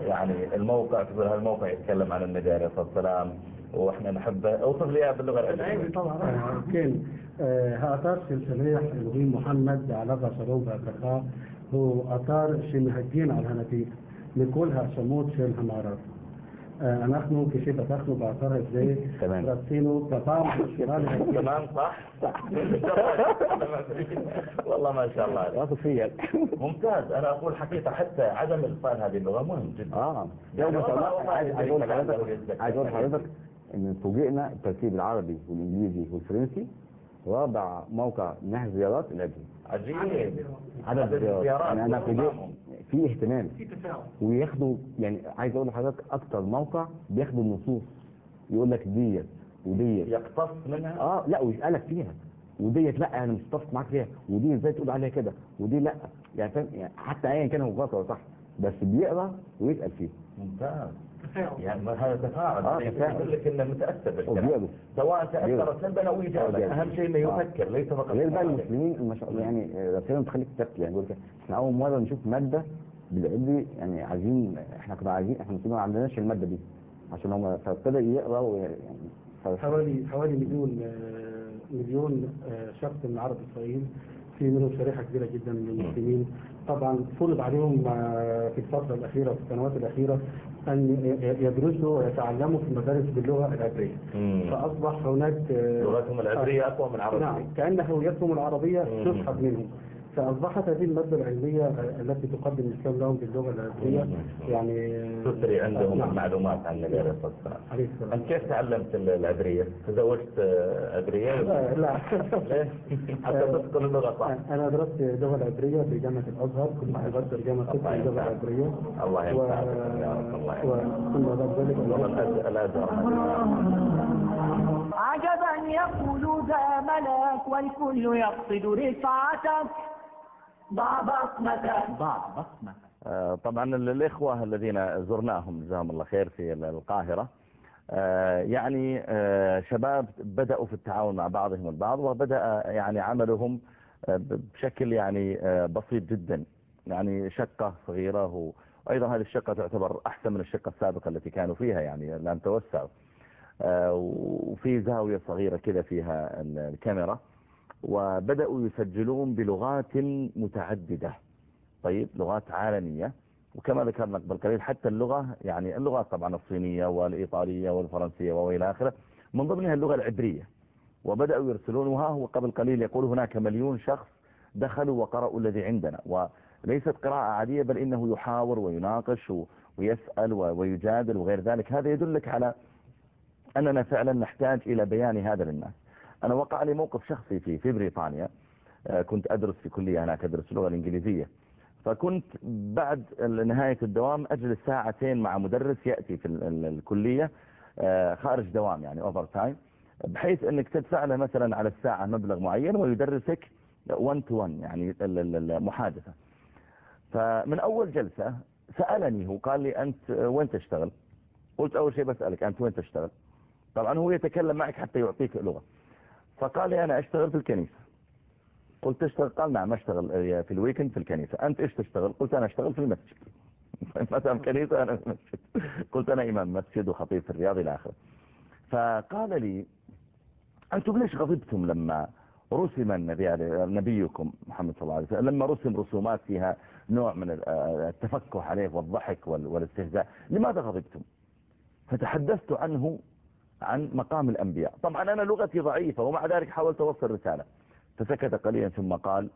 يعني الموقع تقول هالموقع يتكلم عن النبي عليه الصلاه والسلام. وإحنا نحبه اوصف لي باللغة العبريه طبعا. كان هأثار سلسلية إلهي محمد على شلوم بأكرها هو أثار شمهجين على الهنفية لكلها شموت شيل همارات. نحن كشيء بتاخده بأثار إزاي. تمام. رسينه تطعم الشمال تمام صح؟ صح والله ما شاء الله عليك. واثق فيا ممتاز. أنا أقول حقيقة حتى عدم اتقان هذه اللغة مهم جدا. آه. يعني يوم ما شاء الله والله- عايز أقول يزكى. عايز أقول لحضرتك إن فوجئنا الترتيب العربي والإنجليزي والفرنسي رابع موقع نهج زيارات العبري عجيب عدد الزيارات يعني أنا فوجئت. في اهتمام. في تفاعل وياخدوا يعني عايز أقول لحضرتك أكتر موقع بياخدوا النصوص. يقول لك ديت وديت. يقتص منها؟ آه لا ويسألك فيها. وديت لا أنا مش متفق معاك فيها. ودي إزاي تقول عليها كده؟ ودي لا. يعني فاهم؟ يعني حتى ايا كان هو غلط ولا صح بس بيقرأ ويسأل فيه ممتاز. يعني هذا تفاعل آه، يعني تفاعل. يقول لك إنه متأثر بالكلام سواء تأثر. سلبا أو ايجابا. أهم شيء إنه آه. يفكر ليس فقط غير بقى. المسلمين ما شاء الله يعني رسائلهم تخليك تبكي يعني إحنا أول مرة نشوف مادة بالعبري يعني عايزين إحنا كنا عايزين إحنا ما عندناش المادة دي عشان هم فابتدى يقرا ويعني ف- حوالي حوالي مليون آه، مليون آه، شخص من عرب اسرائيل في منهم شريحة كبيرة جدا من المسلمين طبعا فرض عليهم آه، في الفترة الأخيرة في السنوات الأخيرة أن ي- يدرسوا ويتعلموا في المدارس باللغة العبرية مم. فأصبح هناك آه، لغتهم العبرية أقوى من نعم العربيه كأن هويتهم العربية مم. تسحب منهم فأصبحت هذه المادة العلمية آه، التي تقدم الإسلام لهم باللغة العبريه مم. يعني تثري عندهم نعم. المعلومات عن النبي عليه الصلاة والسلام انت كيف تعلمت العبرية؟ تزوجت عبرية لا لا؟ حتى تتقن اللغة صح أنا درست اللغة العبرية في جامعة الأزهر كنت قسم الله اللغة. العبرية الله و... ينفعك يا رب الله ينفعك وثم بعد ذلك والله درست- الأز- الأزهر عجبا يقول ذا ملك والكل يقصد رفعتك ضع بصمتك. ضع بصمتك. آه، طبعا ال- الإخوة الذين زرناهم جزاهم الله خير في ال- القاهرة. آه، يعني آه، شباب بدأوا في التعاون مع بعضهم البعض وبدأ يعني عملهم بشكل يعني بسيط جدا. يعني شقة صغيرة وأيضا هذه الشقة تعتبر أحسن من الشقة السابقة التي كانوا فيها يعني الآن توسعوا. وفي زاوية صغيرة كده فيها ال- الكاميرا. وبدأوا يسجلون بلغات متعددة. طيب لغات عالمية. وكما ذكرنا قبل قليل حتى اللغة يعني اللغات طبعا الصينية والإيطالية والفرنسية وإلى آخره من ضمنها اللغة العبرية. وبدأوا يرسلونها وقبل قليل يقول هناك مليون شخص دخلوا وقرأوا الذي عندنا. وليست قراءة عادية بل إنه يحاور ويناقش ويسأل ويجادل وغير ذلك. هذا يدلك على أننا فعلا نحتاج إلى بيان هذا للناس. أنا وقع لي موقف شخصي في في بريطانيا. آه، كنت أدرس في كلية هناك أدرس اللغة الإنجليزية. فكنت بعد نهاية الدوام أجلس ساعتين مع مدرس يأتي في ال- ال- الكلية آه، خارج دوام يعني overtime بحيث أنك تدفع له مثلا على الساعة مبلغ معين ويدرسك 1 to 1 يعني ال- ال- المحادثة. فمن أول جلسة سألني هو قال لي أنت وين تشتغل؟ قلت أول شيء بسألك أنت وين تشتغل؟ طبعا هو يتكلم معك حتى يعطيك لغة. فقال لي أنا أشتغل في الكنيسة. قلت تشتغل قال نعم أشتغل في ال weekend في الكنيسة. أنت إيش تشتغل؟ قلت أنا أشتغل في المسجد. مثلا كنيسة أنا في المسجد. قلت أنا إمام مسجد وخطيب في الرياض إلى آخره. فقال لي أنتم ليش غضبتم لما رسم النبي نبيكم محمد صلى الله عليه وسلم لما رسم رسومات فيها نوع من التفكه عليه والضحك والاستهزاء لماذا غضبتم؟ فتحدثت عنه عن مقام الأنبياء. طبعا أنا لغتي ضعيفة ومع ذلك حاولت أوصل رسالة. فسكت قليلا ثم قال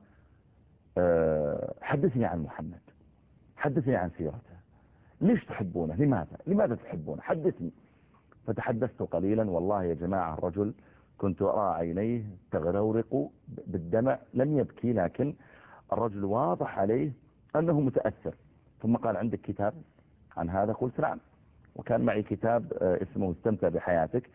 أه حدثني عن محمد. حدثني عن سيرته. ليش تحبونه؟ لماذا؟ لماذا تحبونه؟ حدثني. فتحدثت قليلا والله يا جماعة الرجل كنت أرى عينيه تغرورق بالدمع لم يبكي لكن الرجل واضح عليه أنه متأثر. ثم قال عندك كتاب عن هذا؟ قلت نعم. وكان معي كتاب اسمه استمتع بحياتك.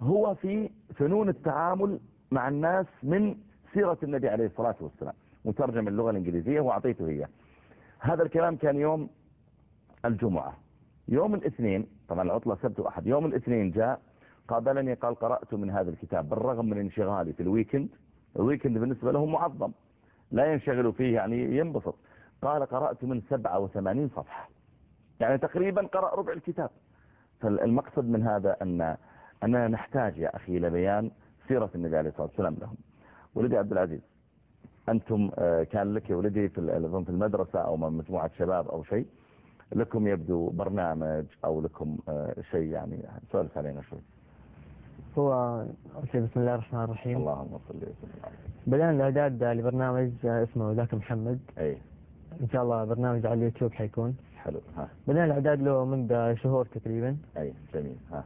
هو في فنون التعامل مع الناس من سيرة النبي عليه الصلاة والسلام مترجم اللغة الإنجليزية وأعطيته إياه. هذا الكلام كان يوم الجمعة. يوم الاثنين طبعا العطلة سبت وأحد يوم الاثنين جاء قابلني قال قرأت من هذا الكتاب بالرغم من انشغالي في ال weekend ال weekend بالنسبة له معظم لا ينشغل فيه يعني ينبسط. قال قرأت من 87 صفحة. يعني تقريبا قرأ ربع الكتاب. فالمقصد من هذا أن أننا نحتاج يا أخي إلى بيان سيرة النبي عليه الصلاة والسلام لهم. ولدي عبد العزيز أنتم كان لك ولدي في في المدرسة أو مجموعة شباب أو شيء لكم يبدو برنامج أو لكم شيء يعني سؤال علينا شوي. هو بسم الله الرحمن الرحيم. اللهم صل وسلم بدأنا الإعداد لبرنامج اسمه ذاك محمد. أي إن شاء الله برنامج على اليوتيوب حيكون. حلو. ها. بدأنا الإعداد له منذ شهور تقريبا. أي جميل. ها.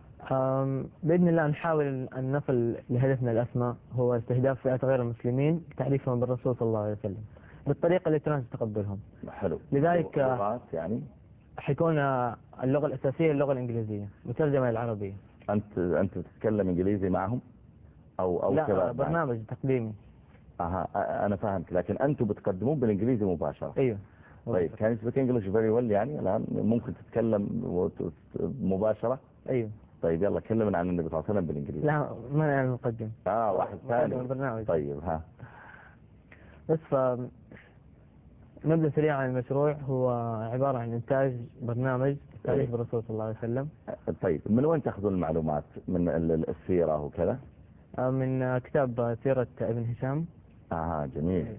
بإذن الله نحاول أن نصل لهدفنا الأسمى هو استهداف فئات غير المسلمين تعريفهم بالرسول صلى الله عليه وسلم. بالطريقة اللي تناسب تقبلهم حلو. لذلك- لغات يعني؟ حيكون اللغة الأساسية اللغة الإنجليزية مترجمة للعربية. أنت أنت تتكلم إنجليزي معهم؟ أو أو لا برنامج تقديمي. أها أنا فاهمك لكن أنتم بتقدمون بالإنجليزي مباشرة. أيوه. طيب كان يسبك انجلش فيري ويل يعني الآن ممكن تتكلم مباشرة. أيوه. طيب يلا كلمنا عن النبي صلى الله عليه وسلم بالإنجليزي. لا ما أنا المقدم آه واحد ثاني. طيب ها. بس ف نبذة سريعة عن المشروع هو عبارة عن إنتاج برنامج تاريخ بالرسول صلى الله عليه وسلم. طيب من وين تأخذون المعلومات؟ من ال- ال- السيرة وكذا؟ آه، من كتاب سيرة ابن هشام. آه جميل.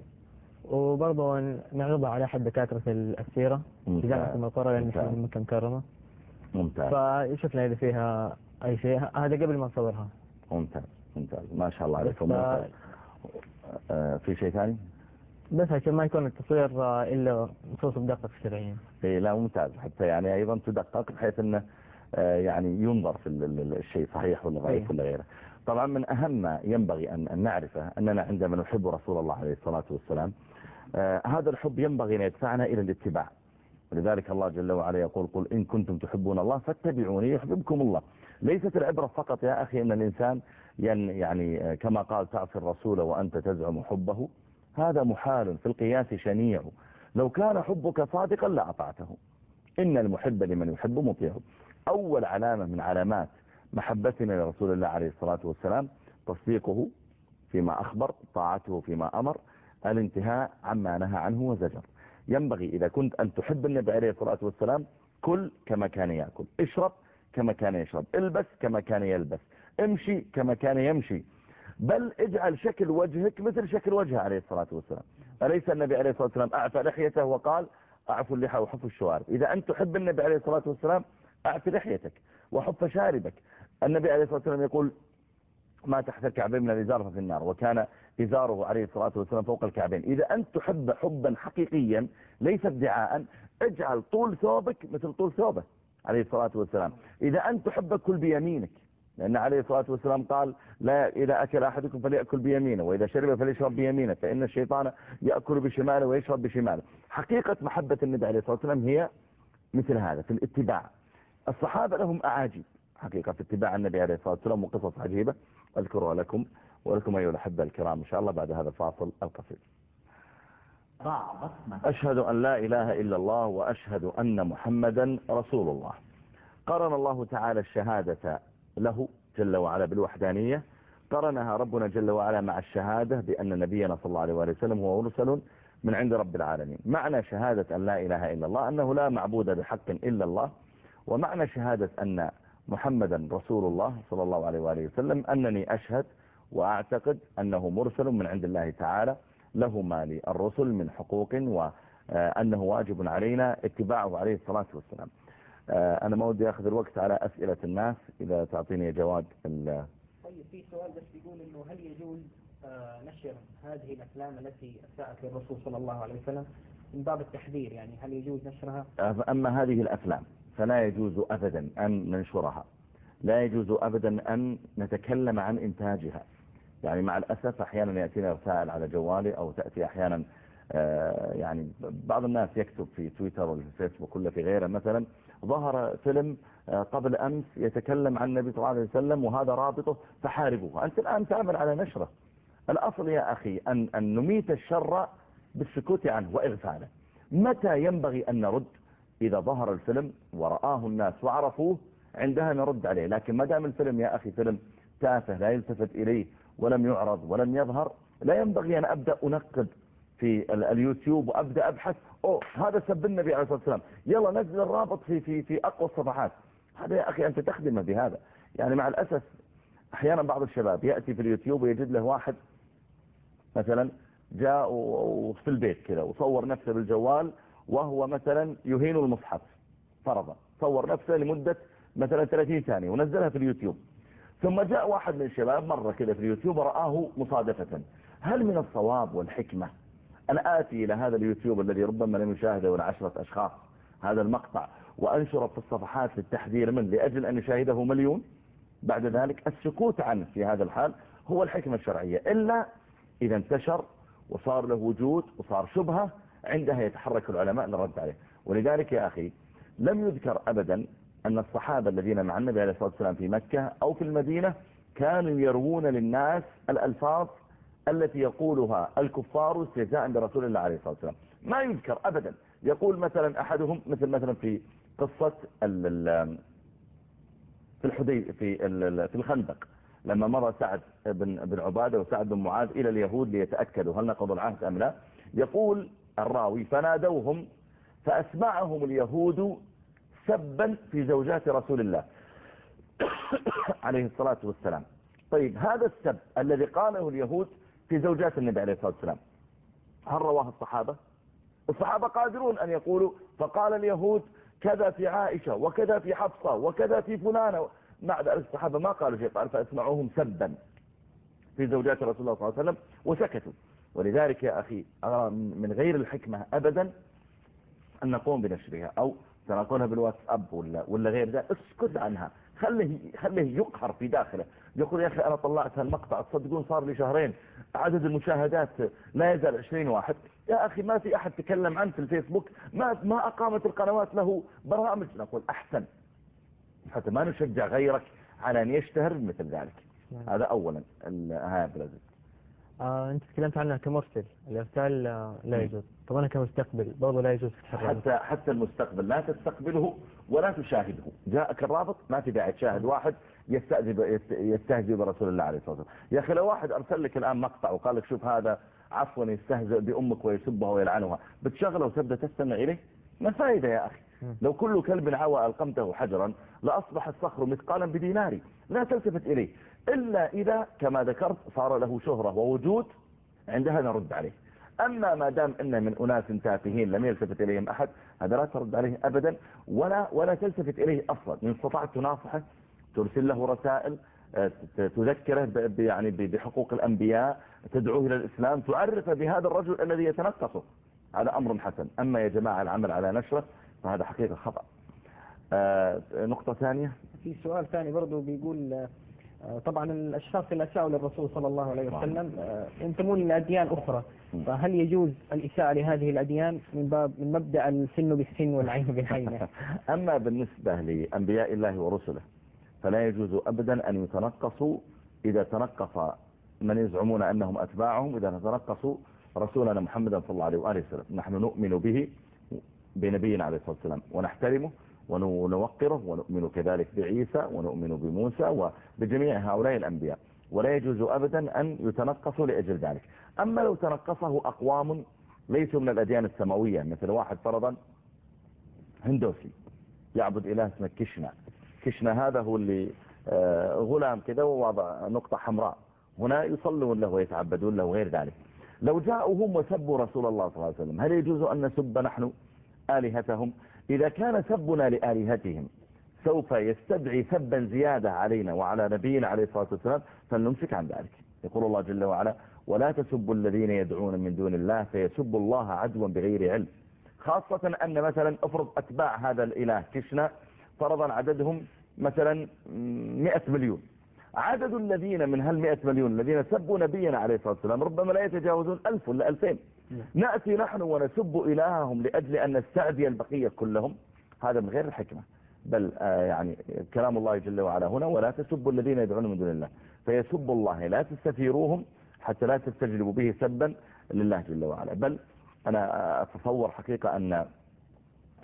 وبرضه نعرضها على أحد دكاترة السيرة في جامعة القرى لأن. إحنا من مكة مكرمة ممتاز. فشفنا إذا فيها أي شيء. هذا قبل ما نصورها. ممتاز ممتاز. ما شاء الله عليكم. آه في شيء ثاني؟ بس عشان ما يكون التصوير آه، إلا نصوص بدقة الشرعيين إيه لا ممتاز. حتى يعني أيضا تدقق بحيث أنه آه، يعني ينظر في ال- ال- الشيء صحيح ولا ضعيف أيه. ولا غيره. طبعا من أهم ما ينبغي أن نعرفه أننا عندما نحب رسول الله عليه الصلاة والسلام هذا الحب ينبغي أن يدفعنا إلى الاتباع. ولذلك الله جل وعلا يقول قل إن كنتم تحبون الله فاتبعوني يحببكم الله. ليست العبرة فقط يا أخي أن الإنسان يعني آه، كما قال تعصي الرسول وأنت تزعم حبه. هذا محال في القياس شنيع. لو كان حبك صادقا لأطعته إن المحب لمن يحب مطيعه أول علامة من علامات محبتنا لرسول الله عليه الصلاة والسلام تصديقه فيما أخبر طاعته فيما أمر. الانتهاء عما نهى عنه وزجر. ينبغي إذا كنت أن تحب النبي عليه الصلاة والسلام كل كما كان يأكل. اشرب كما كان يشرب. البس كما كان يلبس. امشي كما كان يمشي. بل اجعل شكل وجهك مثل شكل وجهه عليه الصلاة والسلام. أليس النبي عليه الصلاة والسلام أعفى لحيته وقال أعفوا اللحى وحفوا الشوارب. إذا أنت تحب النبي عليه الصلاة والسلام أعفي لحيتك وحف شاربك. النبي عليه الصلاة والسلام يقول ما تحت الكعبين من الإزار ففي النار وكان إزاره عليه الصلاة والسلام فوق الكعبين. إذا أنت تحب حبا حقيقيا ليس ادعاء اجعل طول ثوبك مثل طول ثوبه عليه الصلاة والسلام. إذا أنت تحب كل بيمينك لأن عليه الصلاة والسلام قال لا إذا أكل أحدكم فليأكل بيمينه وإذا شرب فليشرب بيمينه فإن الشيطان يأكل بشماله ويشرب بشماله. حقيقة محبة النبي عليه الصلاة والسلام هي مثل هذا في الاتباع. الصحابة لهم أعاجيب حقيقة في اتباع النبي عليه الصلاة والسلام وقصص عجيبة. أذكرها لكم ولكم أيها الأحبة الكرام إن شاء الله بعد هذا الفاصل القصير. أشهد أن لا إله إلا الله وأشهد أن محمدا رسول الله. قرن الله تعالى الشهادة له جل وعلا بالوحدانية. قرنها ربنا جل وعلا مع الشهادة بأن نبينا صلى الله عليه وسلم هو مرسل من عند رب العالمين. معنى شهادة أن لا إله إلا الله أنه لا معبود بحق إلا الله. ومعنى شهادة أن محمدا رسول الله صلى الله عليه وآله وسلم أنني أشهد وأعتقد أنه مرسل من عند الله تعالى له ما للرسل من حقوق وأنه واجب علينا اتباعه عليه الصلاة والسلام. أنا ما ودي أخذ الوقت على أسئلة الناس إذا تعطيني جواب طيب في سؤال بس بيقول إنه هل يجوز نشر هذه الأفلام التي أساءت للرسول صلى الله عليه وسلم من باب التحذير؟ يعني هل يجوز نشرها؟ أما هذه الأفلام؟ فلا يجوز أبدا أن ننشرها. لا يجوز أبدا أن نتكلم عن إنتاجها. يعني مع الأسف أحيانا يأتينا رسائل على جوالي أو تأتي أحيانا يعني بعض الناس يكتب في تويتر ولا في فيسبوك ولا في غيره. مثلا ظهر فيلم قبل أمس يتكلم عن النبي صلى الله عليه وسلم وهذا رابطه فحاربه أنت الآن تعمل على نشرة. الأصل يا أخي أن, أن نميت الشر بالسكوت عنه وإغفاله. متى ينبغي أن نرد؟ إذا ظهر الفيلم ورآه الناس وعرفوه عندها نرد عليه. لكن ما دام الفيلم يا أخي فيلم تافه لا يلتفت إليه ولم يعرض ولم يظهر لا ينبغي أن أبدأ أنقد في اليوتيوب وأبدأ أبحث أوه هذا سب النبي عليه الصلاة والسلام. يلا نزل الرابط في, في, في أقوى الصفحات. هذا يا أخي أنت تخدمه بهذا. يعني مع الأسف أحيانا بعض الشباب يأتي في اليوتيوب ويجد له واحد مثلا جاء في البيت كذا وصور نفسه بالجوال وهو مثلا يهين المصحف فرضا. صور نفسه لمدة مثلا 30 ثانية ونزلها في اليوتيوب. ثم جاء واحد من الشباب مرة كذا في اليوتيوب ورآه مصادفة. هل من الصواب والحكمة أن آتي إلى هذا اليوتيوب الذي ربما لم يشاهده ولا عشرة أشخاص هذا المقطع وأنشره في الصفحات للتحذير منه لأجل أن يشاهده مليون؟ بعد ذلك السكوت عنه في هذا الحال هو الحكمة الشرعية. إلا إذا انتشر وصار له وجود وصار شبهة عندها يتحرك العلماء للرد عليه. ولذلك يا أخي لم يذكر أبدا أن الصحابة الذين مع النبي عليه الصلاة والسلام في مكة أو في المدينة كانوا يروون للناس الألفاظ التي يقولها الكفار استهزاء برسول الله عليه الصلاة والسلام. ما يذكر أبدا. يقول مثلا أحدهم مثل مثلا في قصة في الحدي في في الخندق لما مر سعد بن بن عبادة وسعد بن معاذ إلى اليهود ليتأكدوا هل نقضوا العهد أم لا. يقول الراوي. فنادوهم فأسمعهم اليهود سبا في زوجات رسول الله. عليه الصلاة والسلام. طيب هذا السب الذي قاله اليهود في زوجات النبي عليه الصلاة والسلام هل رواه الصحابة؟ الصحابة قادرون أن يقولوا فقال اليهود كذا في عائشة وكذا في حفصة وكذا في فلانة. مع ذلك الصحابة ما قالوا شيء قال فأسمعوهم سبا في زوجات رسول الله صلى الله عليه وسلم. وسكتوا. ولذلك يا أخي أرى من غير الحكمة أبدا أن نقوم بنشرها أو سنقولها بالواتساب ولا, ولا غير ذلك اسكت عنها. خليه, خليه يقهر في داخله. يقول يا أخي أنا طلعت هالمقطع تصدقون صار لي شهرين عدد المشاهدات لا يزال 20 واحد. يا أخي ما في أحد تكلم عنه في الفيسبوك ما, ما أقامت القنوات له برامج. نقول أحسن. حتى ما نشجع غيرك على أن يشتهر مثل ذلك. نعم. هذا أولا العزيز آه انت تكلمت عنها كمرسل الأرسال آه لا يجوز. طب أنا كمستقبل برضه لا يجوز حتى حتى المستقبل لا تستقبله ولا تشاهده. جاءك الرابط ما في داعي تشاهد واحد يستهزئ يستهزئ برسول الله عليه الصلاة والسلام. يا أخي لو واحد أرسل لك الآن مقطع وقال لك شوف هذا عفوا يستهزئ بأمك ويسبها ويلعنها بتشغله وتبدأ تستمع إليه؟ ما فائده يا أخي؟ لو كل كلب عوى ألقمته حجرا لأصبح الصخر مثقالا بدينار لا تلتفت إليه. إلا إذا كما ذكرت صار له شهرة ووجود عندها نرد عليه. أما ما دام إن من أناس تافهين لم يلتفت إليهم أحد هذا لا ترد عليه أبدا ولا, ولا تلتفت إليه أصلا إن استطعت تناصحه ترسل له رسائل آه، تذكره يعني بحقوق الأنبياء تدعوه إلى الإسلام تعرف بهذا الرجل الذي يتنقصه. هذا أمر حسن. أما يا جماعة العمل على نشرة فهذا حقيقة خطأ. آه، نقطة ثانية. في سؤال ثاني برضو بيقول طبعا الأشخاص اللي أساءوا للرسول صلى الله عليه وسلم آه، ينتمون لأديان أخرى. فهل يجوز الإساءة لهذه الأديان من باب من مبدأ السن بالسن والعين بالعين؟ أما بالنسبة لأنبياء الله ورسله فلا يجوز أبدا أن يتنقصوا إذا تنقص من يزعمون أنهم أتباعهم إذا تنقصوا رسولنا محمد صلى الله عليه وآله وسلم. نحن نؤمن به بنبينا عليه الصلاة والسلام ونحترمه ونوقره ونؤمن كذلك بعيسى ونؤمن بموسى وبجميع هؤلاء الأنبياء. ولا يجوز أبدا أن يتنقصوا لأجل ذلك. أما لو تنقصه أقوام ليسوا من الأديان السماوية مثل واحد فرضا هندوسي يعبد إله اسمه كشنا كشنا هذا هو اللي آه، غلام كده ووضع نقطة حمراء. هنا يصلون له ويتعبدون له وغير ذلك. لو جاءوا هم وسبوا رسول الله صلى الله عليه وسلم هل يجوز أن نسب نحن آلهتهم؟ إذا كان سبنا لآلهتهم سوف يستدعي سبا زيادة علينا وعلى نبينا عليه الصلاة والسلام فلنمسك عن ذلك. يقول الله جل وعلا ولا تسبوا الذين يدعون من دون الله فيسبوا الله عدوا بغير علم. خاصة أن مثلا أفرض أتباع هذا الإله كشنا فرضا عددهم مثلا مئة مليون. عدد الذين من هالمئة مليون الذين سبوا نبينا عليه الصلاة والسلام ربما لا يتجاوزون ألف ولا ألفين. نعم. نأتي نحن ونسب إلههم لأجل أن نستعدي البقية كلهم. هذا من غير الحكمة. بل آه، يعني كلام الله جل وعلا هنا ولا تسبوا الذين يدعون من دون الله. فيسبوا الله لا تستثيروهم حتى لا تستجلبوا به سبا لله جل وعلا. بل أنا أتصور حقيقة أن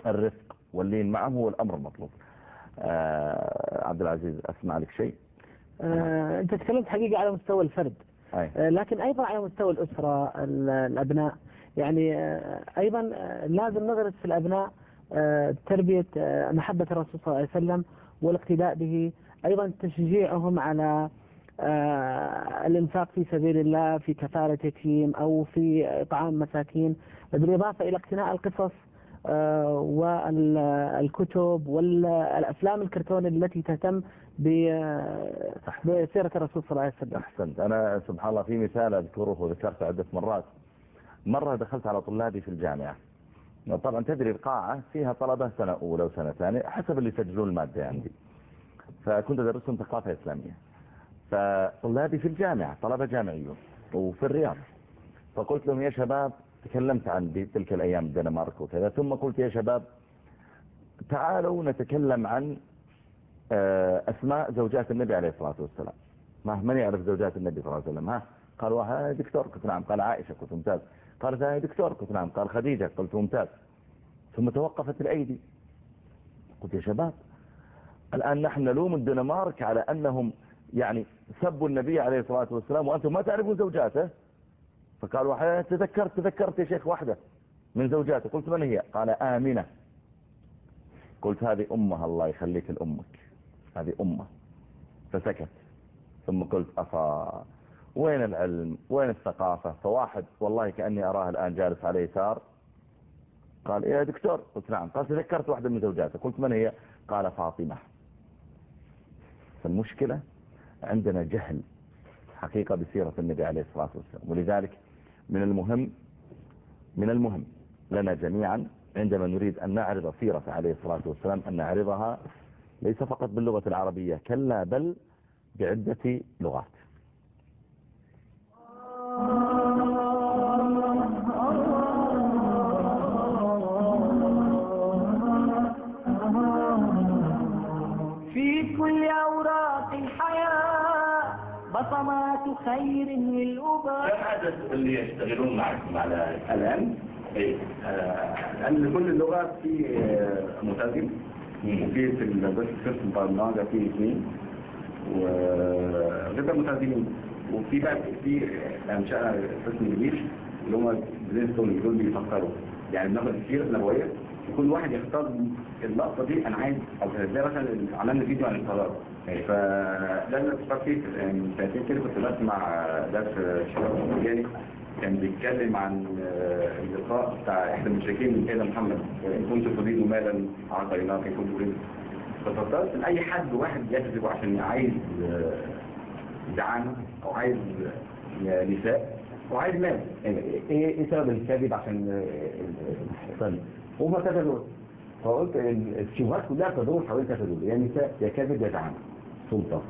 الرفق واللين معه هو الأمر المطلوب. آه، عبد العزيز أسمع لك شيء؟ آه أنت تكلمت حقيقة على مستوى الفرد. آه لكن أيضا على مستوى الأسرة الأبناء. يعني آه أيضا آه، لازم نغرس في الأبناء آه تربية آه محبة الرسول صلى الله عليه وسلم والاقتداء به. أيضا تشجيعهم على آه الإنفاق في سبيل الله في كفالة يتيم أو في إطعام مساكين بالإضافة إلى اقتناء القصص آه، والكتب والأفلام الكرتون التي تهتم بسيرة الرسول صلى الله عليه وسلم. أحسنت. أنا سبحان الله في مثال أذكره وذكرته عدة مرات. مرة دخلت على طلابي في الجامعة. طبعا تدري القاعة فيها طلبة سنة أولى وسنة ثانية حسب اللي يسجلون المادة عندي. فكنت أدرسهم ثقافة إسلامية. فطلابي في الجامعة طلبة جامعيون وفي الرياض. فقلت لهم يا شباب تكلمت عن تلك الأيام الدنمارك وكذا ثم قلت يا شباب تعالوا نتكلم عن أسماء زوجات النبي عليه الصلاة والسلام. ما من يعرف زوجات النبي صلى الله عليه وسلم؟ ها؟ قال واحد دكتور قلت نعم. قال عائشة قلت ممتاز. قال ثاني دكتور قلت نعم. قال خديجة قلت ممتاز. ثم توقفت الأيدي. قلت يا شباب الآن نحن نلوم الدنمارك على أنهم يعني سبوا النبي عليه الصلاة والسلام وأنتم ما تعرفون زوجاته؟ فقال واحد تذكرت تذكرت يا شيخ واحدة من زوجاته. قلت من هي؟ قال آمنة. قلت هذه أمها الله يخليك لأمك. هذه أمة. فسكت. ثم قلت أفا وين العلم؟ وين الثقافة؟ فواحد والله كأني أراه الآن جالس على يسار. قال يا دكتور؟ قلت نعم. قال تذكرت واحدة من زوجاته قلت من هي؟ قال فاطمة. فالمشكلة عندنا جهل حقيقة بسيرة النبي عليه الصلاة والسلام. ولذلك من المهم من المهم لنا جميعا عندما نريد أن نعرض سيرة عليه الصلاة والسلام أن نعرضها ليس فقط باللغة العربية كلا بل بعدة لغات. في كل أوراق الحياة بصمات خير للأباء كم عدد اللي يشتغلون معكم على الآن إيه آه، لأن كل اللغة في آه، مترجم. وفي في البث في البرمجة في اثنين. وغير مترجمين وفي بقى في أنشأنا قسم جديد اللي هم برين ستوري دول بيفكروا. يعني بناخد السيرة النبوية وكل واحد يختار اللقطة دي أنا عايز أو زي مثلا عملنا فيديو عن القرار فده اللي فكرت فيه من سنتين كده كنت بسمع درس شباب كان بيتكلم عن آه، اللقاء بتاع إحدى المشركين من سيدنا محمد. وإن كنت تريد مالا أعطيناك إن كنت تريد. ففكرت ان اي حد واحد يكذب عشان عايز آه، دعامه أو عايز آه، نساء وعايز مال. يعني إيه إيه سبب الكذب عشان الحصان هما كذا دول فقلت الشبهات كلها تدور حوالين كذا دول يا نساء يا كذب يا دعامه سلطة.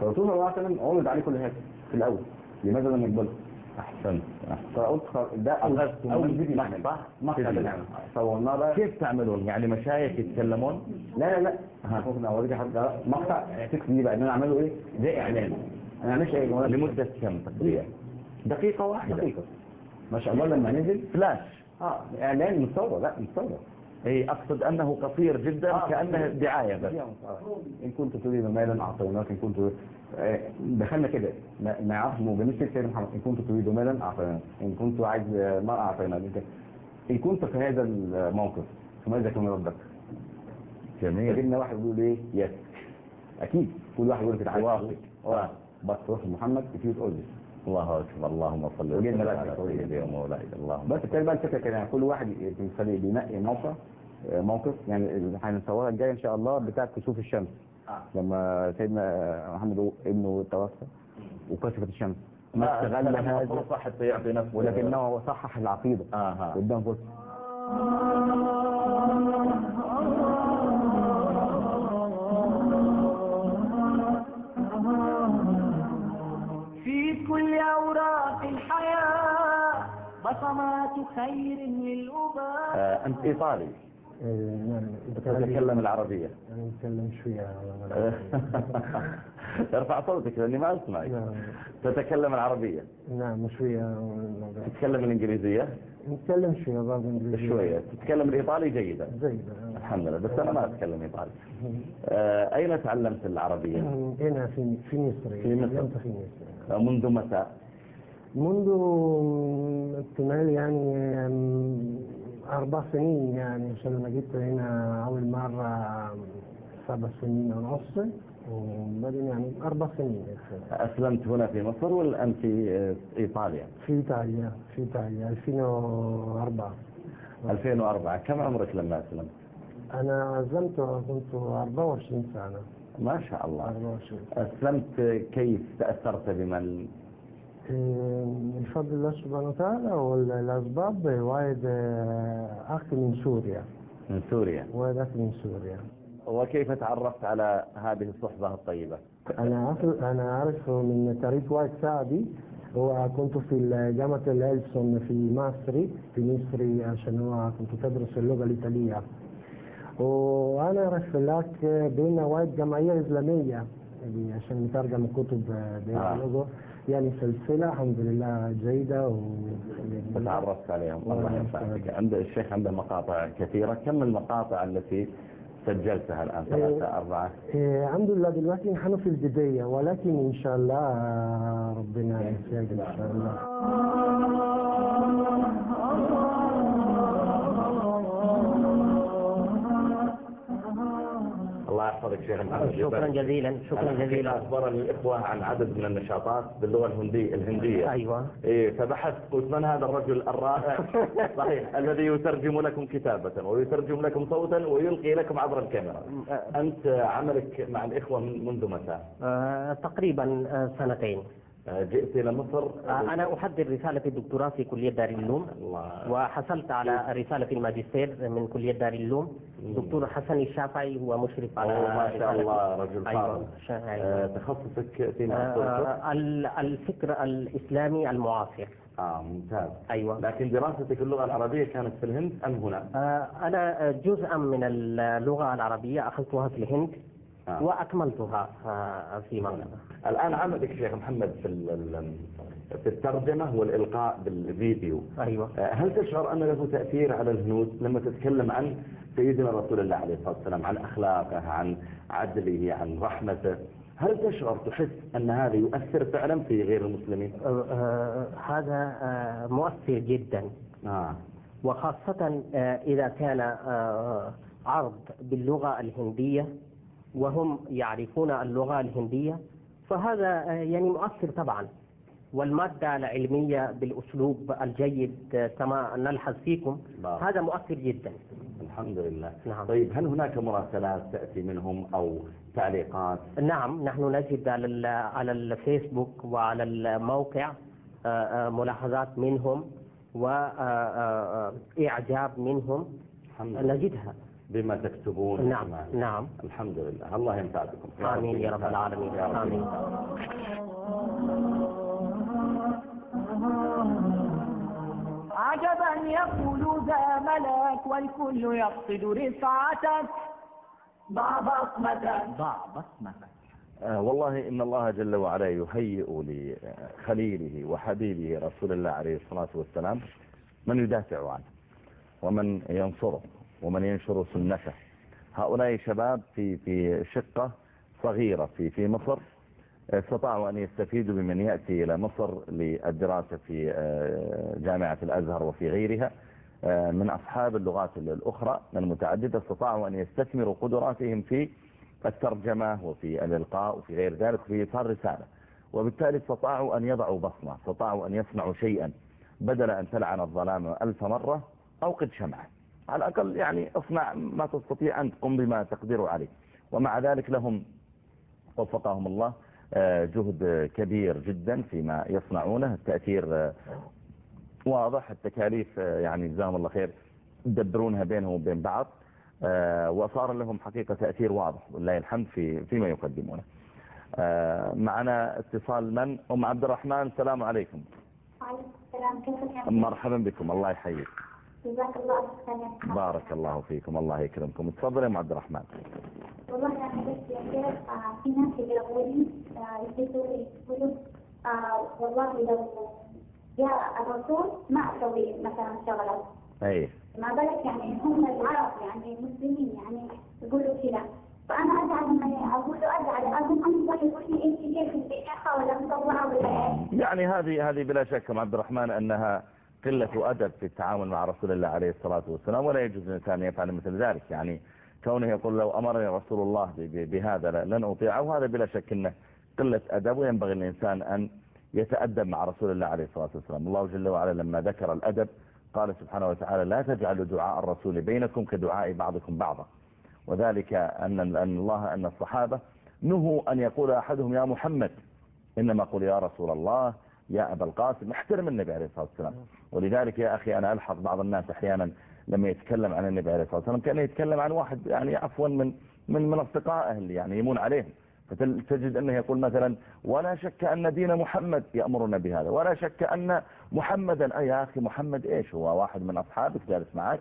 فالرسول صلى الله عليه وسلم عرض عليه كل هذا في الأول. لماذا لم يقبله؟ أحسنت فقلت ده اول اول فيديو صح مقطع صورناه بقى كيف تعملون؟ يعني مشايخ يتكلمون؟ لا لا لا. أنا اوريك حاجة مقطع اعتقد لي بقى ان أنا اعمله إيه؟ زي إعلان. أنا مش إيه لمدة كم تقريبا؟ دقيقة واحدة. دقيقة. ما شاء الله لما نزل. فلاش. آه إعلان مصور. لا مصور. اي أقصد أنه قصير جدا آه. كأنه دعاية بس. إن كنت تريد مالا أعطيناك. إن كنت دخلنا كده. ما يعرفش مجانين سيدنا محمد إن كنت تريد مالا اعطيناك إن كنت عايز ما اعطيناك إنت- إن كنت في هذا الموقف فماذا كان ربك؟ جميل. سيدنا واحد يقول إيه؟ يس. أكيد. كل واحد يقول عايز واثق. آه بس روح محمد تفيد تقول لي الله أكبر. اللهم صل وسلم على. سيدي ومولاي. اللهم بس كان بقى الفكرة كده. كل واحد بينقي موقع آه، موقف. يعني هنصورها الجاية إن شاء الله بتاعه كسوف الشمس. لما سيدنا محمد ابنه توفى وكسفت الشمس. ما استغل هذا. فرصه حتى يعطي نفسه. ولكنه صحح العقيدة. أها قدام فرصه في كل أوراق الحياة بصمات خير للأباء آه، أنت إيطالي. نعم تتكلم العربية. أنا أتكلم شوية ارفع صوتك لأني ما أسمعك. تتكلم العربية. نعم شوية تتكلم الإنجليزية؟ نتكلم شوية برضه إنجليزية شوية. تتكلم الإيطالي جيدا زي الحمد لله بس أنا ما أتكلم إيطالي. آه، أين تعلمت العربية؟ هنا في في مصر. في مصر. في مصر. آه، منذ متى؟ منذ احتمال يعني أربع سنين يعني عشان لما جيت هنا أول مرة سبع سنين ونص وبعدين يعني أربع سنين. أسلمت هنا في مصر ولا أنت في إيطاليا؟ في إيطاليا في إيطاليا 2004 2004 كم عمرك لما أسلمت؟ أنا عزمت كنت 24 سنة. ما شاء الله. 24 أسلمت كيف تأثرت بمن إيه، بفضل الله سبحانه وتعالى والأسباب واحد آه، أخ من سوريا. من سوريا. واحد أخ من سوريا. وكيف تعرفت على هذه الصحبة الطيبة؟ أنا أنا أعرف من طريق واحد سعدي. هو كنت في جامعة الألسون في مصر في مصر عشان هو كنت تدرس اللغة الإيطالية. وأنا أعرف لك بين واحد جمعية إسلامية يعني عشان نترجم كتب بين آه. يعني سلسلة الحمد لله جيدة و فتعرفت عليهم. الله الله ينفع يسعدك. بك عند الشيخ عنده مقاطع كثيرة. كم المقاطع التي سجلتها الآن؟ ثلاثة أربعة؟ إيه، الحمد لله دلوقتي نحن في البداية ولكن إن شاء الله ربنا يسعدك إن شاء الله. الله يحفظك شيخ محمد شكرا جزيلا شكرا جزيلا. أخبر الإخوة عن عدد من النشاطات باللغة الهندية الهندية. أيوة. إيه فبحثت قلت من هذا الرجل الرائع؟ صحيح الذي يترجم لكم كتابة ويترجم لكم صوتا ويلقي لكم عبر الكاميرا. أنت عملك مع الإخوة من منذ متى؟ آه، تقريبا سنتين. جئت إلى مصر. آه، أنا أحضر رسالة الدكتوراه في كلية دار العلوم الله. وحصلت على رسالة الماجستير من كلية دار العلوم دكتور حسن الشافعي هو مشرف على ما شاء. الله رجل أيوة شا- آه، أيوة. تخصصك فيما أخبرك آه، ال- الفكر الإسلامي المعاصر. آه ممتاز. أيوة. لكن دراستك اللغة العربية كانت في الهند أم هنا؟ آه، أنا جزءا من اللغة العربية أخذتها في الهند. آه. وأكملتها آه، في مصر الآن عملك شيخ محمد في في الترجمة والإلقاء بالفيديو أيوة آه، هل تشعر أن له تأثير على الهنود لما تتكلم عن سيدنا رسول الله عليه الصلاة والسلام عن أخلاقه عن عدله عن رحمته هل تشعر تحس أن هذا يؤثر فعلا في غير المسلمين؟ آه، آه، هذا آه، مؤثر جدا آه. وخاصة آه، إذا كان آه، عرض باللغة الهندية وهم يعرفون اللغة الهندية. فهذا آه، يعني مؤثر طبعا. والمادة العلمية بالأسلوب الجيد آه، كما نلحظ فيكم بارك. هذا مؤثر جدا. الحمد لله. نعم. طيب هل هناك مراسلات تأتي منهم أو تعليقات؟ نعم نحن نجد على ال- على الفيسبوك وعلى الموقع آه، ملاحظات منهم وإعجاب منهم نجدها. بما تكتبون نعم بما- نعم. الحمد لله. الله ينفع بكم آمين يا رب العالمين. يا رب آمين. عجبا يقول ذا ملك والكل يقصد رفعتك. ضع بصمتك ضع بصمتك آه، والله إن الله جل وعلا يهيئ لخليله وحبيبه رسول الله عليه الصلاة والسلام من يدافع عنه ومن ينصره. ومن ينشر سنته. هؤلاء شباب في في شقة صغيرة في في مصر استطاعوا أن يستفيدوا بمن يأتي إلى مصر للدراسة في آه، جامعة الأزهر وفي غيرها. آه، من أصحاب اللغات الأخرى المتعددة استطاعوا أن يستثمروا قدراتهم في الترجمة وفي الإلقاء وفي غير ذلك في إطار رسالة. وبالتالي استطاعوا أن يضعوا بصمة استطاعوا أن يصنعوا شيئا بدل أن تلعن الظلام ألف مرة أو قد شمعة على الأقل يعني اصنع ما تستطيع أن تقوم بما تقدر عليه. ومع ذلك لهم وفقهم الله آه، جهد كبير جدا فيما يصنعونه. التأثير آه، واضح. التكاليف آه، يعني جزاهم الله خير يدبرونها بينهم وبين بعض وصار لهم حقيقة تأثير واضح والله الحمد في فيما يقدمونه. معنا اتصال من؟ أم عبد الرحمن السلام عليكم. السلام. كيف مرحبا بكم. الله يحييك. جزاك الله خير بارك الله فيكم الله يكرمكم. تفضل يا ام عبد الرحمن. والله أنا بس يا شيخ في ناس يقولوا لي يقولوا والله لو جاء الرسول ما أسوي مثلا شغلة. أي. ما بالك؟ يعني هم العرب يعني المسلمين يعني يقولوا كذا. فأنا أزعل لما أقول له أزعل أقول أنت يقول لي أنت كيف شيخه ولا مطوعه ولا يعني هذه هذه بلا شك عبد الرحمن أنها قلة أدب في التعامل مع رسول الله عليه الصلاة والسلام ولا يجوز الإنسان يفعل مثل ذلك. يعني كونه يقول لو أمرني رسول الله بهذا لن أطيعه هذا بلا شك أنه قلة أدب وينبغي الإنسان أن يتأدب مع رسول الله عليه الصلاة والسلام. الله جل وعلا لما ذكر الأدب قال سبحانه وتعالى لا تجعلوا دعاء الرسول بينكم كدعاء بعضكم بعضا. وذلك أن, أن الله أن الصحابة نهوا أن يقول أحدهم يا محمد إنما قل يا رسول الله. يا أبا القاسم احترم النبي عليه الصلاة والسلام. ولذلك يا أخي أنا ألحظ بعض الناس أحيانا لما يتكلم عن النبي عليه الصلاة والسلام كان يتكلم عن واحد يعني عفوا من من من أصدقائه اللي يعني يمون عليهم. فتجد أنه يقول مثلا ولا شك أن دين محمد يأمرنا بهذا. ولا شك أن محمدا أي يا أخي محمد إيش هو؟ واحد من أصحابك جالس معك؟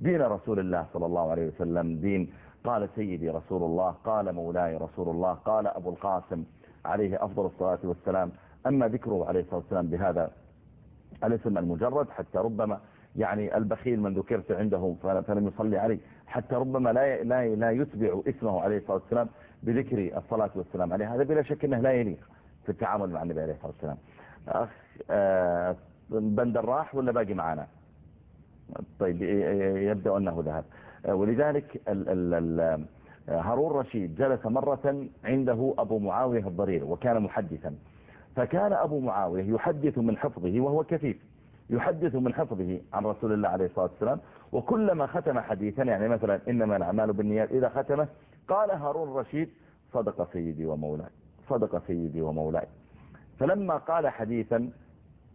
دين رسول الله صلى الله عليه وسلم دين قال سيدي رسول الله قال مولاي رسول الله قال أبو القاسم عليه أفضل الصلاة والسلام. أما ذكره عليه الصلاة والسلام بهذا الاسم المجرد حتى ربما يعني البخيل من ذكرت عنده فلم يصلي عليه حتى ربما لا لا لا يتبع اسمه عليه الصلاة والسلام بذكر الصلاة والسلام عليه. هذا بلا شك أنه لا يليق في التعامل مع النبي عليه الصلاة والسلام. أخ آه، بندر راح ولا باقي معنا طيب يبدو أنه ذهب. آه، ولذلك ال ال ال هارون رشيد جلس مرة عنده أبو معاوية الضرير وكان محدثا. فكان أبو معاوية يحدث من حفظه وهو كثيف يحدث من حفظه عن رسول الله عليه الصلاة والسلام وكلما ختم حديثا يعني مثلا إنما الأعمال بالنيات إذا ختمه قال هارون رشيد صدق سيدي ومولاي صدق سيدي ومولاي. فلما قال حديثا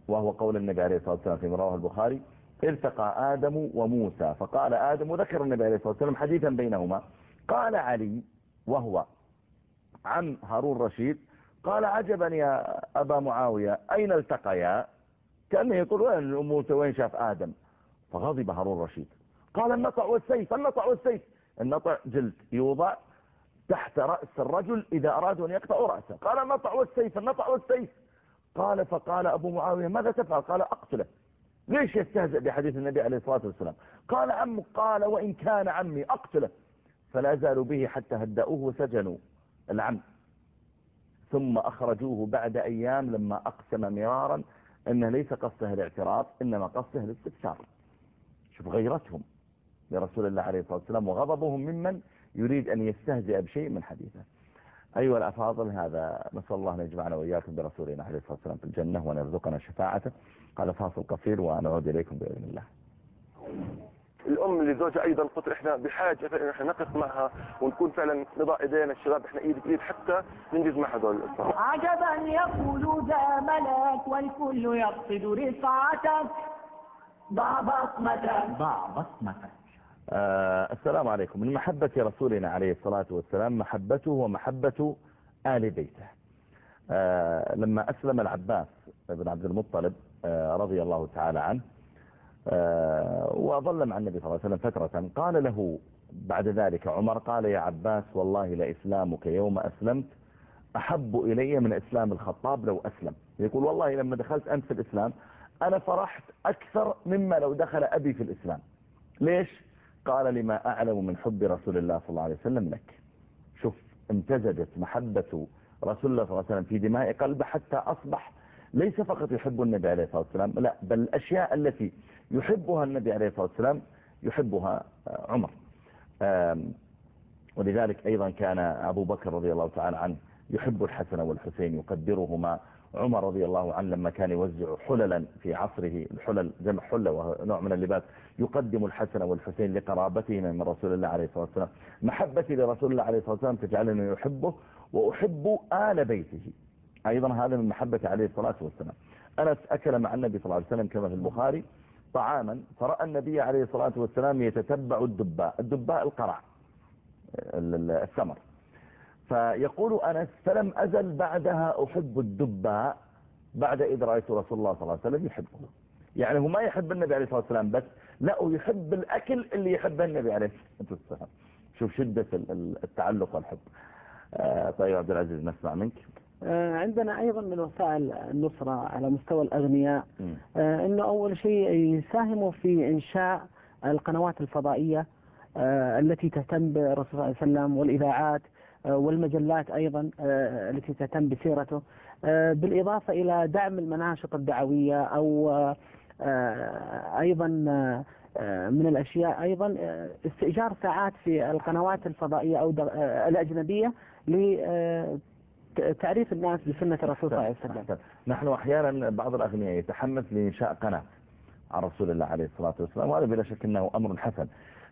وهو قول النبي عليه الصلاة والسلام في رواه البخاري التقى آدم وموسى. فقال آدم وذكر النبي عليه الصلاة والسلام حديثا بينهما قال علي وهو عن هارون رشيد قال عجبا يا أبا معاوية أين التقيا؟ كأنه يقول وين موسى وين شاف آدم؟ فغضب هارون رشيد قال النطع والسيف النطع والسيف. النطع جلد يوضع تحت رأس الرجل إذا أرادوا أن يقطعوا رأسه. قال النطع والسيف النطع والسيف. قال فقال أبو معاوية ماذا تفعل؟ قال أقتله. ليش يستهزئ بحديث النبي عليه الصلاة والسلام؟ قال عمك قال وإن كان عمي أقتله. فلا زالوا به حتى هدأوه وسجنوا. العم. ثم أخرجوه بعد أيام لما أقسم مرارا أنه ليس قصده الاعتراف إنما قصده الاستفسار شوف غيرتهم لرسول الله عليه الصلاة والسلام وغضبهم ممن يريد أن يستهزئ بشيء من حديثه. أيها الأفاضل هذا نسأل الله أن يجمعنا وإياكم برسولنا عليه الصلاة والسلام في الجنة وأن يرزقنا شفاعته. قال فاصل قصير ونعود إليكم بإذن الله. الأم اللي زوجها أيضا قلت إحنا بحاجة فإن إحنا نقف معها ونكون فعلا نضع إيدينا الشباب إحنا إيد بإيد حتى ننجز مع هذول الاسر عجبا يقول ذا ملك والكل يقصد رفعتك. ضع بصمتك. ضع بصمتك. آه السلام عليكم. من محبة رسولنا عليه الصلاة والسلام محبته ومحبة آل بيته. آه لما أسلم العباس بن عبد المطلب آه رضي الله تعالى عنه وظل مع النبي صلى الله عليه وسلم فترة. قال له بعد ذلك عمر قال يا عباس والله لإسلامك يوم أسلمت أحب إلي من إسلام الخطاب لو أسلم. يقول والله لما دخلت أنت في الإسلام أنا فرحت أكثر مما لو دخل أبي في الإسلام. ليش؟ قال لما أعلم من حب رسول الله صلى الله عليه وسلم لك. شوف امتزجت محبة رسول الله صلى الله عليه وسلم في دماء قلبه حتى أصبح ليس فقط يحب النبي عليه الصلاة والسلام لا بل الأشياء التي يحبها النبي عليه الصلاة والسلام يحبها عمر. ولذلك أيضا كان أبو بكر رضي الله تعالى عنه يحب الحسن والحسين يقدرهما. عمر رضي الله عنه لما كان يوزع حللا في عصره الحلل جمع حلة وهو نوع من اللباس يقدم الحسن والحسين لقرابتهما من رسول الله عليه الصلاة والسلام. محبتي لرسول الله عليه الصلاة والسلام تجعلني يحبه وأحب آل بيته. أيضا هذا من محبة عليه الصلاة والسلام. أنس أكل مع النبي صلى الله عليه وسلم كما في البخاري. طعاما فرأى النبي عليه الصلاة والسلام يتتبع الدباء الدباء القرع الثمر. فيقول أنس فلم أزل بعدها أحب الدباء بعد إذ رأيت رسول الله صلى الله عليه وسلم يحبه. يعني هو ما يحب النبي عليه الصلاة والسلام بس لا يحب الأكل اللي يحبه النبي عليه الصلاة والسلام. شوف شدة التعلق والحب. آه، طيب عبد العزيز نسمع منك. عندنا أيضا من وسائل النصرة على مستوى الأغنياء. آه، أنه أول شيء يساهموا في إنشاء القنوات الفضائية التي تهتم بالرسول صلى الله عليه وسلم والإذاعات والمجلات أيضا التي تهتم بسيرته. بالإضافة إلى دعم المناشط الدعوية أو أيضا من الأشياء أيضا استئجار ساعات في القنوات الفضائية أو الأجنبية لتعريف الناس بسنة الرسول صلى الله عليه وسلم. نحن أحيانا بعض الأغنياء يتحمس لإنشاء قناة عن رسول الله عليه الصلاة والسلام وهذا بلا شك أنه أمر حسن.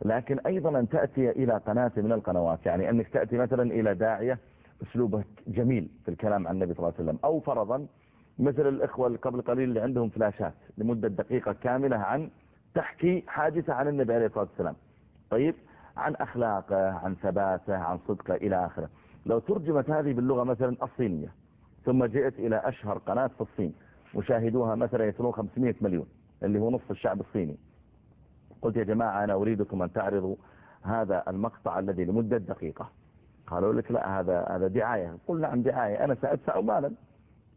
لكن أيضا أن تأتي إلى قناة من القنوات يعني أنك تأتي مثلا إلى داعية أسلوبك جميل في الكلام عن النبي صلى الله عليه وسلم أو فرضا مثل الإخوة قبل قليل اللي عندهم فلاشات لمدة دقيقة كاملة عن تحكي حادثة عن النبي عليه الصلاة والسلام. طيب عن أخلاقه عن ثباته عن صدقه إلى آخره. لو ترجمت هذه باللغة مثلا الصينية ثم جئت إلى أشهر قناة في الصين مشاهدوها مثلا يصلون 500 مليون اللي هو نصف الشعب الصيني. قلت يا جماعة أنا أريدكم أن تعرضوا هذا المقطع الذي لمدة دقيقة. قالوا لك لا هذا هذا دعاية. قل نعم دعاية. أنا سأدفع مالا.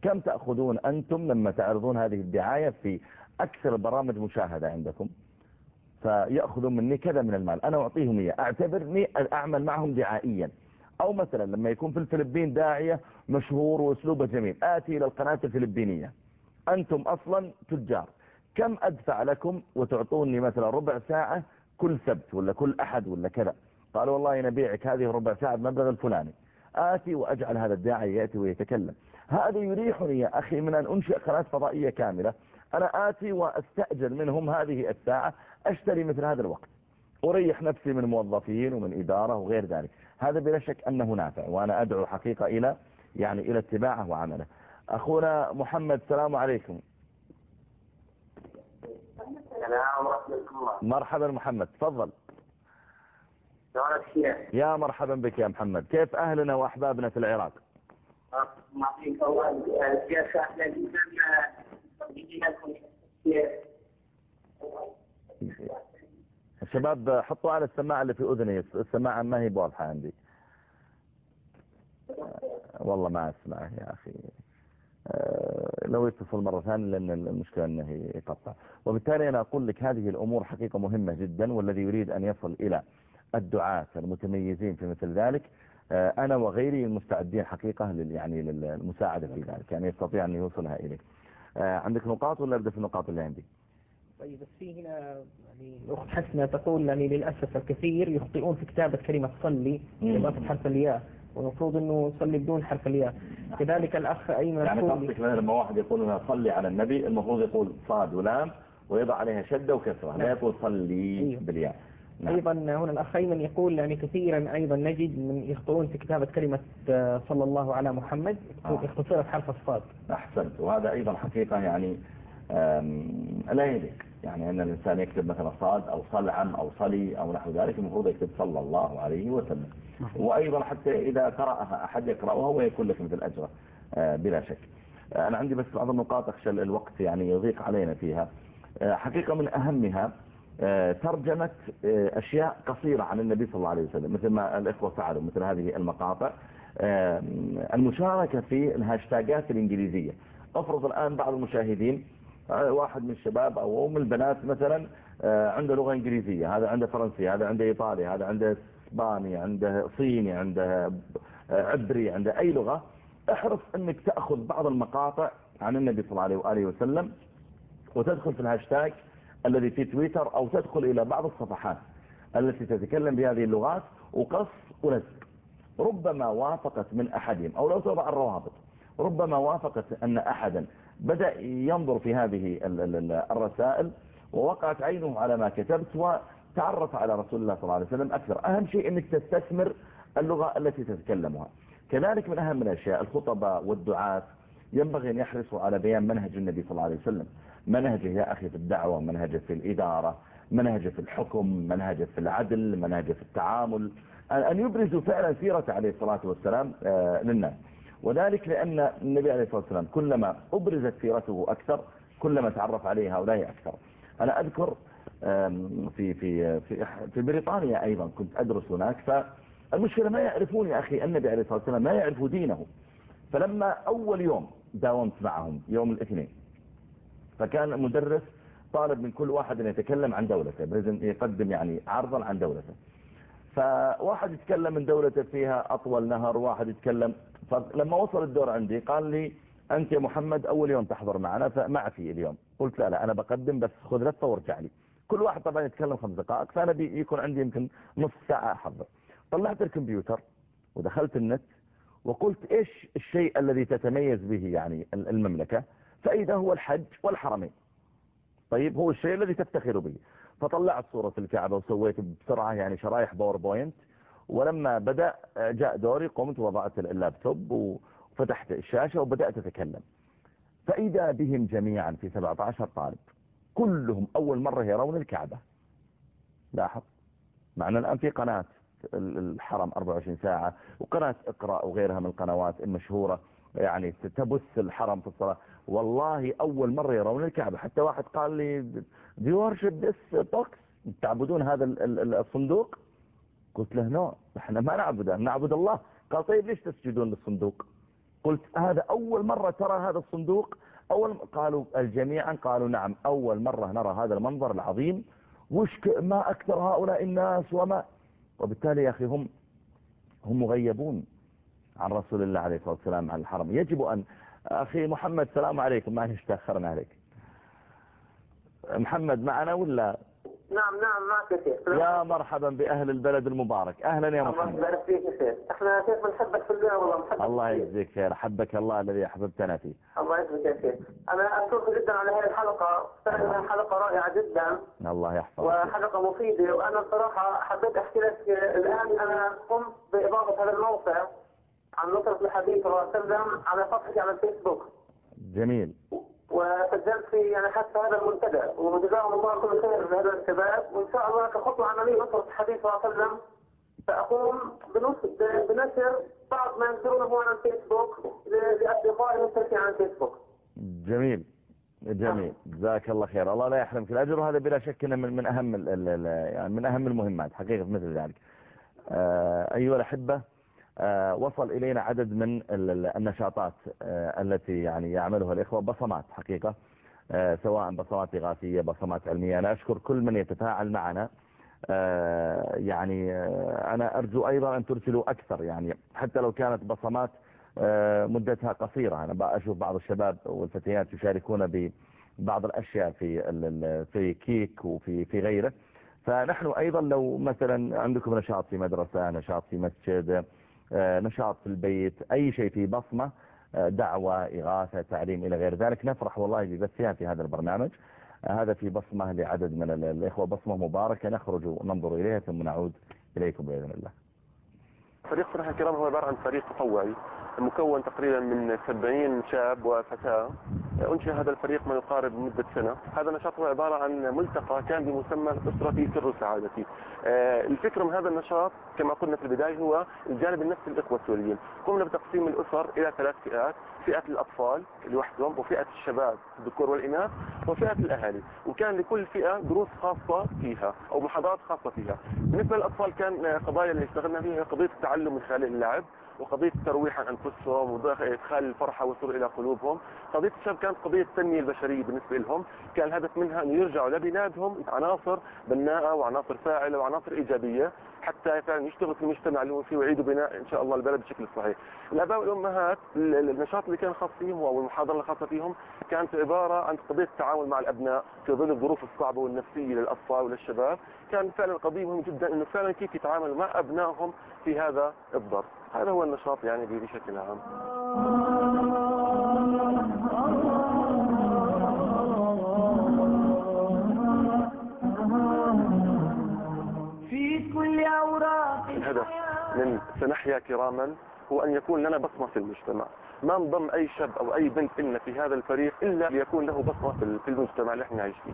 كم تأخذون أنتم لما تعرضون هذه الدعاية في أكثر البرامج مشاهدة عندكم؟ فيأخذون مني كذا من المال. أنا أعطيهم إياه. أعتبرني أعمل معهم دعائيا. أو مثلا لما يكون في الفلبين داعية مشهور وأسلوبه جميل. آتي إلى القناة الفلبينية. أنتم أصلا تجار. كم أدفع لكم وتعطوني مثلا ربع ساعة كل سبت ولا كل أحد ولا كذا؟ قالوا والله نبيعك هذه ربع ساعة بمبلغ الفلاني. آتي وأجعل هذا الداعي يأتي ويتكلم. هذا يريحني يا أخي من أن أنشئ قناة فضائية كاملة. أنا آتي وأستأجر منهم هذه الساعة أشتري مثل هذا الوقت. أريح نفسي من موظفين ومن إدارة وغير ذلك. هذا بلا شك أنه نافع وأنا أدعو حقيقة إلى يعني إلى اتباعه وعمله. أخونا محمد السلام عليكم. السلام ورحمة الله مرحبا محمد تفضل. يا مرحبا بك يا محمد. كيف أهلنا وأحبابنا في العراق؟ الشباب حطوا على السماعة اللي في أذني السماعة ما هي واضحة عندي. والله ما أسمع يا أخي. آه، لو يتصل مرة ثانية لأن المشكلة أنه يقطع. وبالتالي أنا أقول لك هذه الأمور حقيقة مهمة جدا والذي يريد أن يصل إلى الدعاة المتميزين في مثل ذلك. آه، أنا وغيري مستعدين حقيقة يعني للمساعدة في ذلك يعني يستطيع أن يوصلها إليك. آه، عندك نقاط ولا أبدأ في النقاط اللي عندي؟ طيب بس في هنا يعني الأخت حسنة تقول يعني للأسف الكثير يخطئون في كتابة كلمة صلي إضافة حرف الياء والمفروض إنه يصلي بدون حرف الياء كذلك الأخ أيمن يعني قصدك لما واحد يقول لنا صلي على النبي المفروض يقول صاد ولام ويضع عليها شدة وكسرة لا نعم. يقول صلي أيوه. بالياء نعم. أيضا هنا الأخ أيمن يقول يعني كثيرا أيضا نجد من يخطئون في كتابة كلمة آه، صلى الله على محمد آه. يختصرها في حرف الصاد أحسنت وهذا أيضا حقيقة يعني لا يليق. يعني أن الإنسان يكتب مثلا صاد أو صلعم أو صلي أو نحو ذلك المفروض يكتب صلى الله عليه وسلم. وأيضا حتى إذا قرأها أحد يقرأها ويكون لك مثل أجره آه، بلا شك. أنا عندي بس بعض النقاط أخشى الوقت يعني يضيق علينا فيها. حقيقة من أهمها ترجمة أشياء قصيرة عن النبي صلى الله عليه وسلم مثل ما الإخوة فعلوا مثل هذه المقاطع. المشاركة في الهاشتاجات الإنجليزية. افرض الآن بعض المشاهدين واحد من الشباب أو من البنات مثلا آه، عنده لغة إنجليزية هذا عنده فرنسي هذا عنده إيطالي هذا عنده إسباني عنده صيني عنده عبري عنده أي لغة احرص أنك تأخذ بعض المقاطع عن النبي صلى الله عليه وآله وسلم وتدخل في الهاشتاج الذي في تويتر أو تدخل إلى بعض الصفحات التي تتكلم بهذه اللغات وقص ونسق ربما وافقت من أحدهم أو لو تضع الروابط ربما وافقت أن أحدا بدأ ينظر في هذه الرسائل ووقعت عينه على ما كتبت وتعرف على رسول الله صلى الله عليه وسلم أكثر. أهم شيء أنك تستثمر اللغة التي تتكلمها. كذلك من أهم الأشياء الخطباء والدعاة. ينبغي أن يحرصوا على بيان منهج النبي صلى الله عليه وسلم. منهجه يا أخي في الدعوة منهجه في الإدارة منهجه في الحكم منهجه في العدل منهجه في التعامل. أن يبرزوا فعلا سيرة عليه الصلاة والسلام آه، للناس. وذلك لأن النبي عليه الصلاة والسلام كلما أبرزت سيرته أكثر كلما تعرف عليه هؤلاء أكثر. أنا أذكر في في في في بريطانيا أيضا كنت أدرس هناك فالمشكلة ما يعرفون يا أخي النبي عليه الصلاة والسلام ما يعرفوا دينه. فلما أول يوم داومت معهم يوم الاثنين فكان المدرس طالب من كل واحد أن يتكلم عن دولته يقدم يعني عرضا عن دولته. فواحد يتكلم من دولته فيها أطول نهر واحد يتكلم فلما وصل الدور عندي قال لي أنت يا محمد أول يوم تحضر معنا فما في اليوم. قلت لا لا أنا بقدم بس خذ لفة وارجع لي. كل واحد طبعا يتكلم خمس دقائق فأنا بيكون عندي يمكن نص ساعة أحضر. طلعت الكمبيوتر ودخلت النت وقلت إيش الشيء الذي تتميز به يعني المملكة؟ فإذا هو الحج والحرمين. طيب هو الشيء الذي تفتخر به. فطلعت صورة الكعبة وسويت بسرعة يعني شرايح باوربوينت ولما بدأ جاء دوري قمت وضعت اللابتوب وفتحت الشاشة وبدأت أتكلم. فإذا بهم جميعا في 17 طالب كلهم أول مرة يرون الكعبة. لاحظ؟ معنا الآن في قناة الحرم 24 ساعة وقناة إقرأ وغيرها من القنوات المشهورة يعني تبث الحرم في الصلاة. والله أول مرة يرون الكعبة. حتى واحد قال لي do you worship this box? تعبدون هذا الصندوق؟ قلت له نو إحنا ما نعبده نعبد الله. قال طيب ليش تسجدون للصندوق؟ قلت هذا أول مرة ترى هذا الصندوق؟ أول قالوا الجميعا قالوا نعم أول مرة نرى هذا المنظر العظيم. وش ما أكثر هؤلاء الناس وما؟ وبالتالي يا أخي هم هم مغيبون عن رسول الله عليه الصلاة والسلام عن الحرم. يجب أن أخي محمد السلام عليكم. معلش تأخرنا عليك. محمد معنا ولا؟ نعم نعم معك شيخ يا مرحبا بأهل البلد المبارك. أهلا يا محمد. الله يبارك فيك يا شيخ إحنا كيف بنحبك في الله والله محبك الله يجزيك خير. حبك الله الذي أحببتنا فيه. الله يجزيك يا شيخ أنا أشكرك جدا على هذه الحلقة. فعلا حلقة رائعة جدا. الله يحفظك. وحلقة مفيدة. وأنا بصراحة حبيت أحكي لك الآن. أنا قمت بإضافة هذا الموقع عن نصرة الحديث صلى الله عليه وسلم على صفحتي على الفيسبوك. جميل. وسجلت في يعني حتى هذا المنتدى. وجزاهم الله كل خير لهذا الشباب. وإن شاء الله كخطوة عملية نصره الحديث صلى الله عليه وسلم. ساقوم بنشر بعض ما ينشرونه على الفيسبوك لأصدقائي المشتركين على الفيسبوك. جميل. جميل. جزاك الله خير. الله لا يحرمك. الأجر وهذا بلا شك من من أهم يعني من أهم المهمات. حقيقة مثل ذلك. آه، أيها الأحبة وصل إلينا عدد من النشاطات آه، التي يعني يعملها الإخوة. بصمات حقيقة آه، سواء بصمات إغاثية بصمات علمية. أنا أشكر كل من يتفاعل معنا. يعني أنا أرجو أيضا أن ترسلوا أكثر. يعني حتى لو كانت بصمات مدتها قصيرة. أنا بأشوف بعض الشباب والفتيات يشاركون ببعض الأشياء في في كيك وفي في غيره. فنحن أيضا لو مثلا عندكم نشاط في مدرسة نشاط في مسجد آه، نشاط في البيت أي شيء في بصمة آه، دعوة إغاثة تعليم إلى غير ذلك. نفرح والله ببثها في هذا البرنامج. آه، هذا في بصمة لعدد من الإخوة بصمة مباركة نخرج وننظر إليها ثم نعود إليكم بإذن الله. فريق صراحة الكرام هو عبارة عن فريق تطوعي مكون تقريبا من 70 شاب وفتاة. أنشئ هذا الفريق ما يقارب مدة سنة. هذا النشاط هو عبارة عن ملتقى كان بمسمى أسرتي سر سعادتي آه، الفكرة من هذا النشاط كما قلنا في البداية هو الجانب النفسي للإخوة السوريين. قمنا بتقسيم الأسر إلى ثلاث فئات. فئة الأطفال لوحدهم وفئة الشباب الذكور والإناث وفئة الأهالي. وكان لكل فئة دروس خاصة فيها أو محاضرات خاصة فيها. بالنسبة للأطفال كان قضايا اللي اشتغلنا فيها قضية التعلم من خلال اللعب. وقضية الترويح عن أنفسهم وإدخال الفرحة والسرور إلى قلوبهم قضية الشباب كانت قضية التنمية البشرية بالنسبة لهم كان الهدف منها أن يرجعوا لبلادهم عناصر بناءة وعناصر فاعلة وعناصر إيجابية حتى فعلا يشتغلوا في المجتمع اللي هم فيه ويعيدوا بناء إن شاء الله البلد بشكل صحيح. الآباء والأمهات النشاط اللي كان خاص فيهم أو المحاضرة الخاصه فيهم كانت عبارة عن قضية التعامل مع الأبناء في ظل الظروف الصعبة والنفسية للأطفال وللشباب، كان فعلا قضية مهمة جدا إنه فعلا كيف يتعاملوا مع أبنائهم في هذا الظرف. هذا هو النشاط يعني بشكل عام. في كل أوراق الهدف من سنحيا كراما هو أن يكون لنا بصمة في المجتمع ما انضم أي شاب أو أي بنت إلنا في هذا الفريق إلا ليكون له بصمة في المجتمع اللي إحنا عايش فيه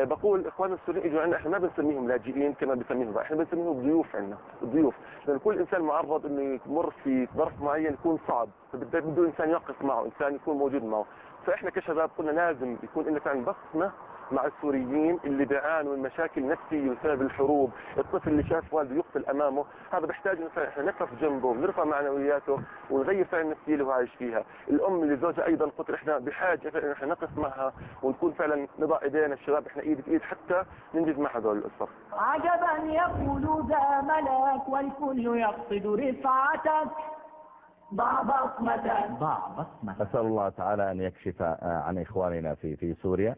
أه بقول إخواننا السوريين يجوا عندنا إحنا ما بنسميهم لاجئين كما بنسميهم إحنا بنسميهم ضيوف عندنا ضيوف. لأن كل إنسان معرض إنه يمر في ظرف معين يكون صعب. فبده إنسان يقف معه إنسان يكون موجود معه. فإحنا كشباب قلنا لازم يكون لنا بصمة مع السوريين اللي بيعانوا من مشاكل نفسية بسبب الحروب، الطفل اللي شاف والده يقتل أمامه، هذا بيحتاج إنه إحنا نقف جنبه ونرفع معنوياته ونغير فعلا النفسية اللي هو عايش فيها، الأم اللي زوجها أيضا قتل إحنا بحاجة فعلا إحنا نقف معها ونكون فعلا نضع إيدينا الشباب إحنا إيد بإيد حتى ننجز مع هذول الاسر. عجبا يقول ذا ملاك والكل يقصد رفعتك. ضع بصمة ضع بصمة أسأل الله تعالى أن يكشف عن إخواننا في في سوريا.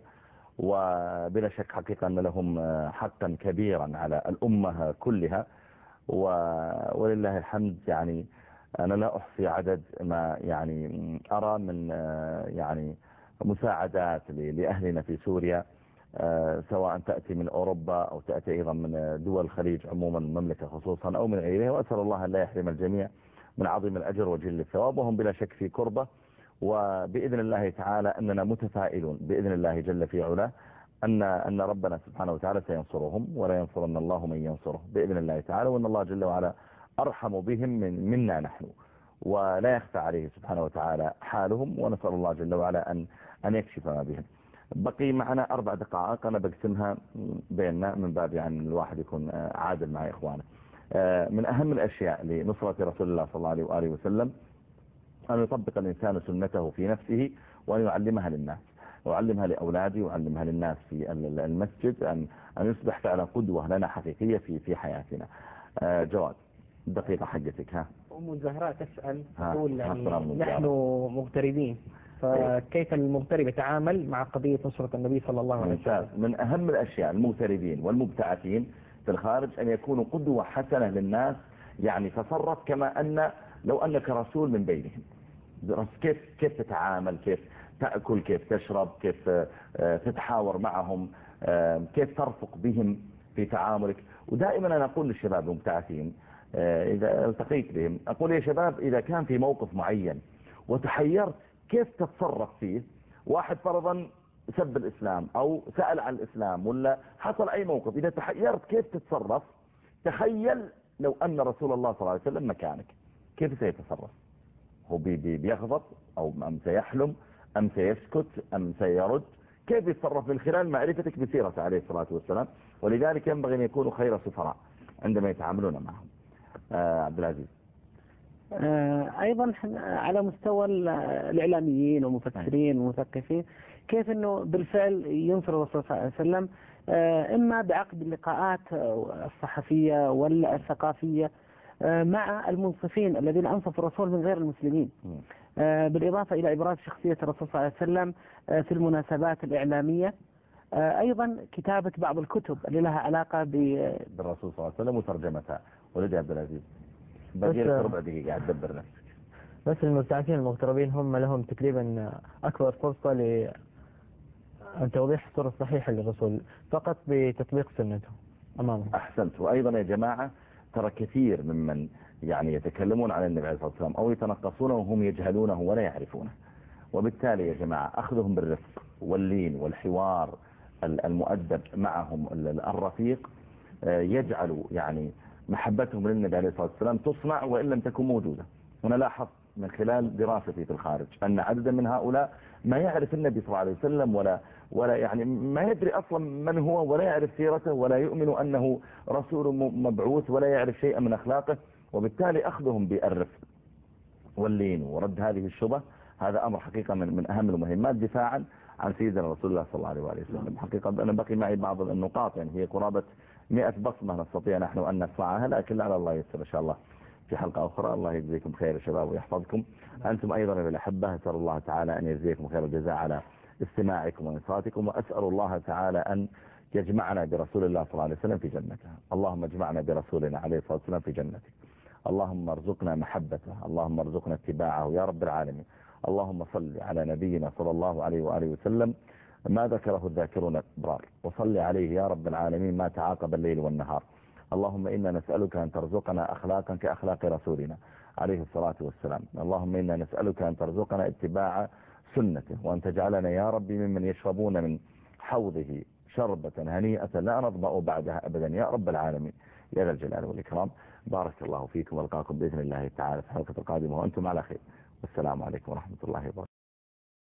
وبلا شك حقيقة أن لهم حقا كبيرا على الأمة كلها. ولله الحمد يعني أنا لا أحصي عدد ما يعني أرى من يعني مساعدات لأهلنا في سوريا سواء تأتي من أوروبا أو تأتي أيضا من دول الخليج عموما المملكة خصوصا أو من غيرها. وأسأل الله أن لا يحرم الجميع من عظيم الأجر وجل الثواب. وهم بلا شك في كربة وبإذن الله تعالى أننا متفائلون بإذن الله جل في علاه أن, أن ربنا سبحانه وتعالى سينصرهم ولا ينصرن الله من ينصره بإذن الله تعالى وأن الله جل وعلا أرحم بهم من منا نحن ولا يخفى عليه سبحانه وتعالى حالهم ونسأل الله جل وعلا أن, أن يكشف ما بهم. بقي معنا أربع دقائق أنا بقسمها بيننا من باب يعني الواحد يكون عادل مع إخوانه. من أهم الأشياء لنصرة رسول الله صلى الله عليه وآله وسلم أن يطبق الإنسان سنته في نفسه وأن يعلمها للناس ويعلمها لأولادي ويعلمها للناس في المسجد أن, أن يصبح فعلا قدوة لنا حقيقية في في حياتنا. جواد دقيقة حقتك ها. أم الزهراء تسأل تقول يعني نحن. مغتربين فكيف المغترب يتعامل مع قضية نصرة النبي صلى الله عليه وسلم؟ من أهم الأشياء المغتربين والمبتعثين في الخارج أن يكونوا قدوة حسنة للناس يعني تصرف كما أن لو أنك رسول من بينهم. كيف كيف تتعامل كيف تأكل كيف تشرب كيف آه، تتحاور معهم كيف ترفق بهم في تعاملك. ودائما أنا أقول للشباب المبتعثين آه، إذا التقيت بهم أقول يا شباب إذا كان في موقف معين وتحيرت كيف تتصرف فيه؟ واحد فرضا سب الإسلام أو سأل عن الإسلام ولا حصل أي موقف إذا تحيرت كيف تتصرف؟ تخيل لو أن رسول الله صلى الله عليه وسلم مكانك كيف سيتصرف؟ هو بي بي بيغضب أو أم سيحلم أم سيسكت أم سيرد. كيف يتصرف من خلال معرفتك بسيرته عليه الصلاة والسلام. ولذلك ينبغي أن يكونوا خير سفراء عندما يتعاملون معهم. آه عبد العزيز. آه، أيضا على مستوى ال- الإعلاميين والمفكرين والمثقفين كيف أنه بالفعل ينصر الرسول صلى الله عليه وسلم؟ آه، إما بعقد اللقاءات آه، الصحفية والثقافية مع المنصفين الذين أنصفوا الرسول من غير المسلمين. آه، بالإضافة إلى إبراز شخصية الرسول صلى الله عليه وسلم آه، في المناسبات الإعلامية. آه، أيضا كتابة بعض الكتب اللي لها علاقة ب بالرسول صلى الله عليه وسلم وترجمتها. ولدي عبد العزيز باقي لك ربع دقيقة قاعد تدبر نفسك. بس المبتعثين المغتربين هم لهم تقريبا أكبر فرصة ل توضيح الصورة الصحيحة للرسول فقط بتطبيق سنته أمامهم أحسنت وأيضا يا جماعة ترى كثير ممن يعني يتكلمون عن النبي عليه الصلاة والسلام أو يتنقصونه وهم يجهلونه ولا يعرفونه. وبالتالي يا جماعة أخذهم بالرفق واللين والحوار ال- المؤدب معهم ال- الرفيق آه، يجعل يعني محبتهم للنبي عليه الصلاة والسلام تصنع وإن لم تكن موجودة. هنا لاحظت من خلال دراستي في الخارج أن عددا من هؤلاء ما يعرف النبي صلى الله عليه وسلم ولا ولا يعني ما يدري أصلا من هو ولا يعرف سيرته ولا يؤمن أنه رسول مبعوث ولا يعرف شيئا من أخلاقه. وبالتالي أخذهم بالرفق واللين ورد هذه الشبه. هذا أمر حقيقة من, من أهم المهمات دفاعا عن سيدنا رسول الله صلى الله عليه وسلم. حقيقة أنا بقي معي بعض النقاط يعني هي قرابة مئة بصمة نستطيع نحن أن نصنعها لكن على الله يسر إن شاء الله في حلقة أخرى. الله يجزيكم خير يا شباب ويحفظكم. أنتم أيضا بالأحبة أسأل الله تعالى أن يجزيكم خير الجزاء على استماعكم وإنصاتكم وأسأل الله تعالى أن يجمعنا برسول الله صلى الله عليه وسلم في جنته. اللهم اجمعنا برسولنا عليه الصلاة والسلام في جنته. اللهم ارزقنا محبته اللهم ارزقنا اتباعه يا رب العالمين. اللهم صل على نبينا صلى الله عليه وآله وسلم. ما ذكره الذاكرون الأبرار. وصل عليه يا رب العالمين ما تعاقب الليل والنهار. اللهم إنا نسألك أن ترزقنا أخلاقا كأخلاق رسولنا عليه الصلاة والسلام. اللهم إنا نسألك أن ترزقنا اتباع سنته وأن تجعلنا يا رب ممن يشربون من حوضه شربة هنيئة لا نضمأ بعدها أبدا. يا رب العالمين. يا ذا الجلال والإكرام. بارك الله فيكم وألقاكم بإذن الله تعالى في الحلقة القادمة وأنتم على خير. والسلام عليكم ورحمة الله وبركاته.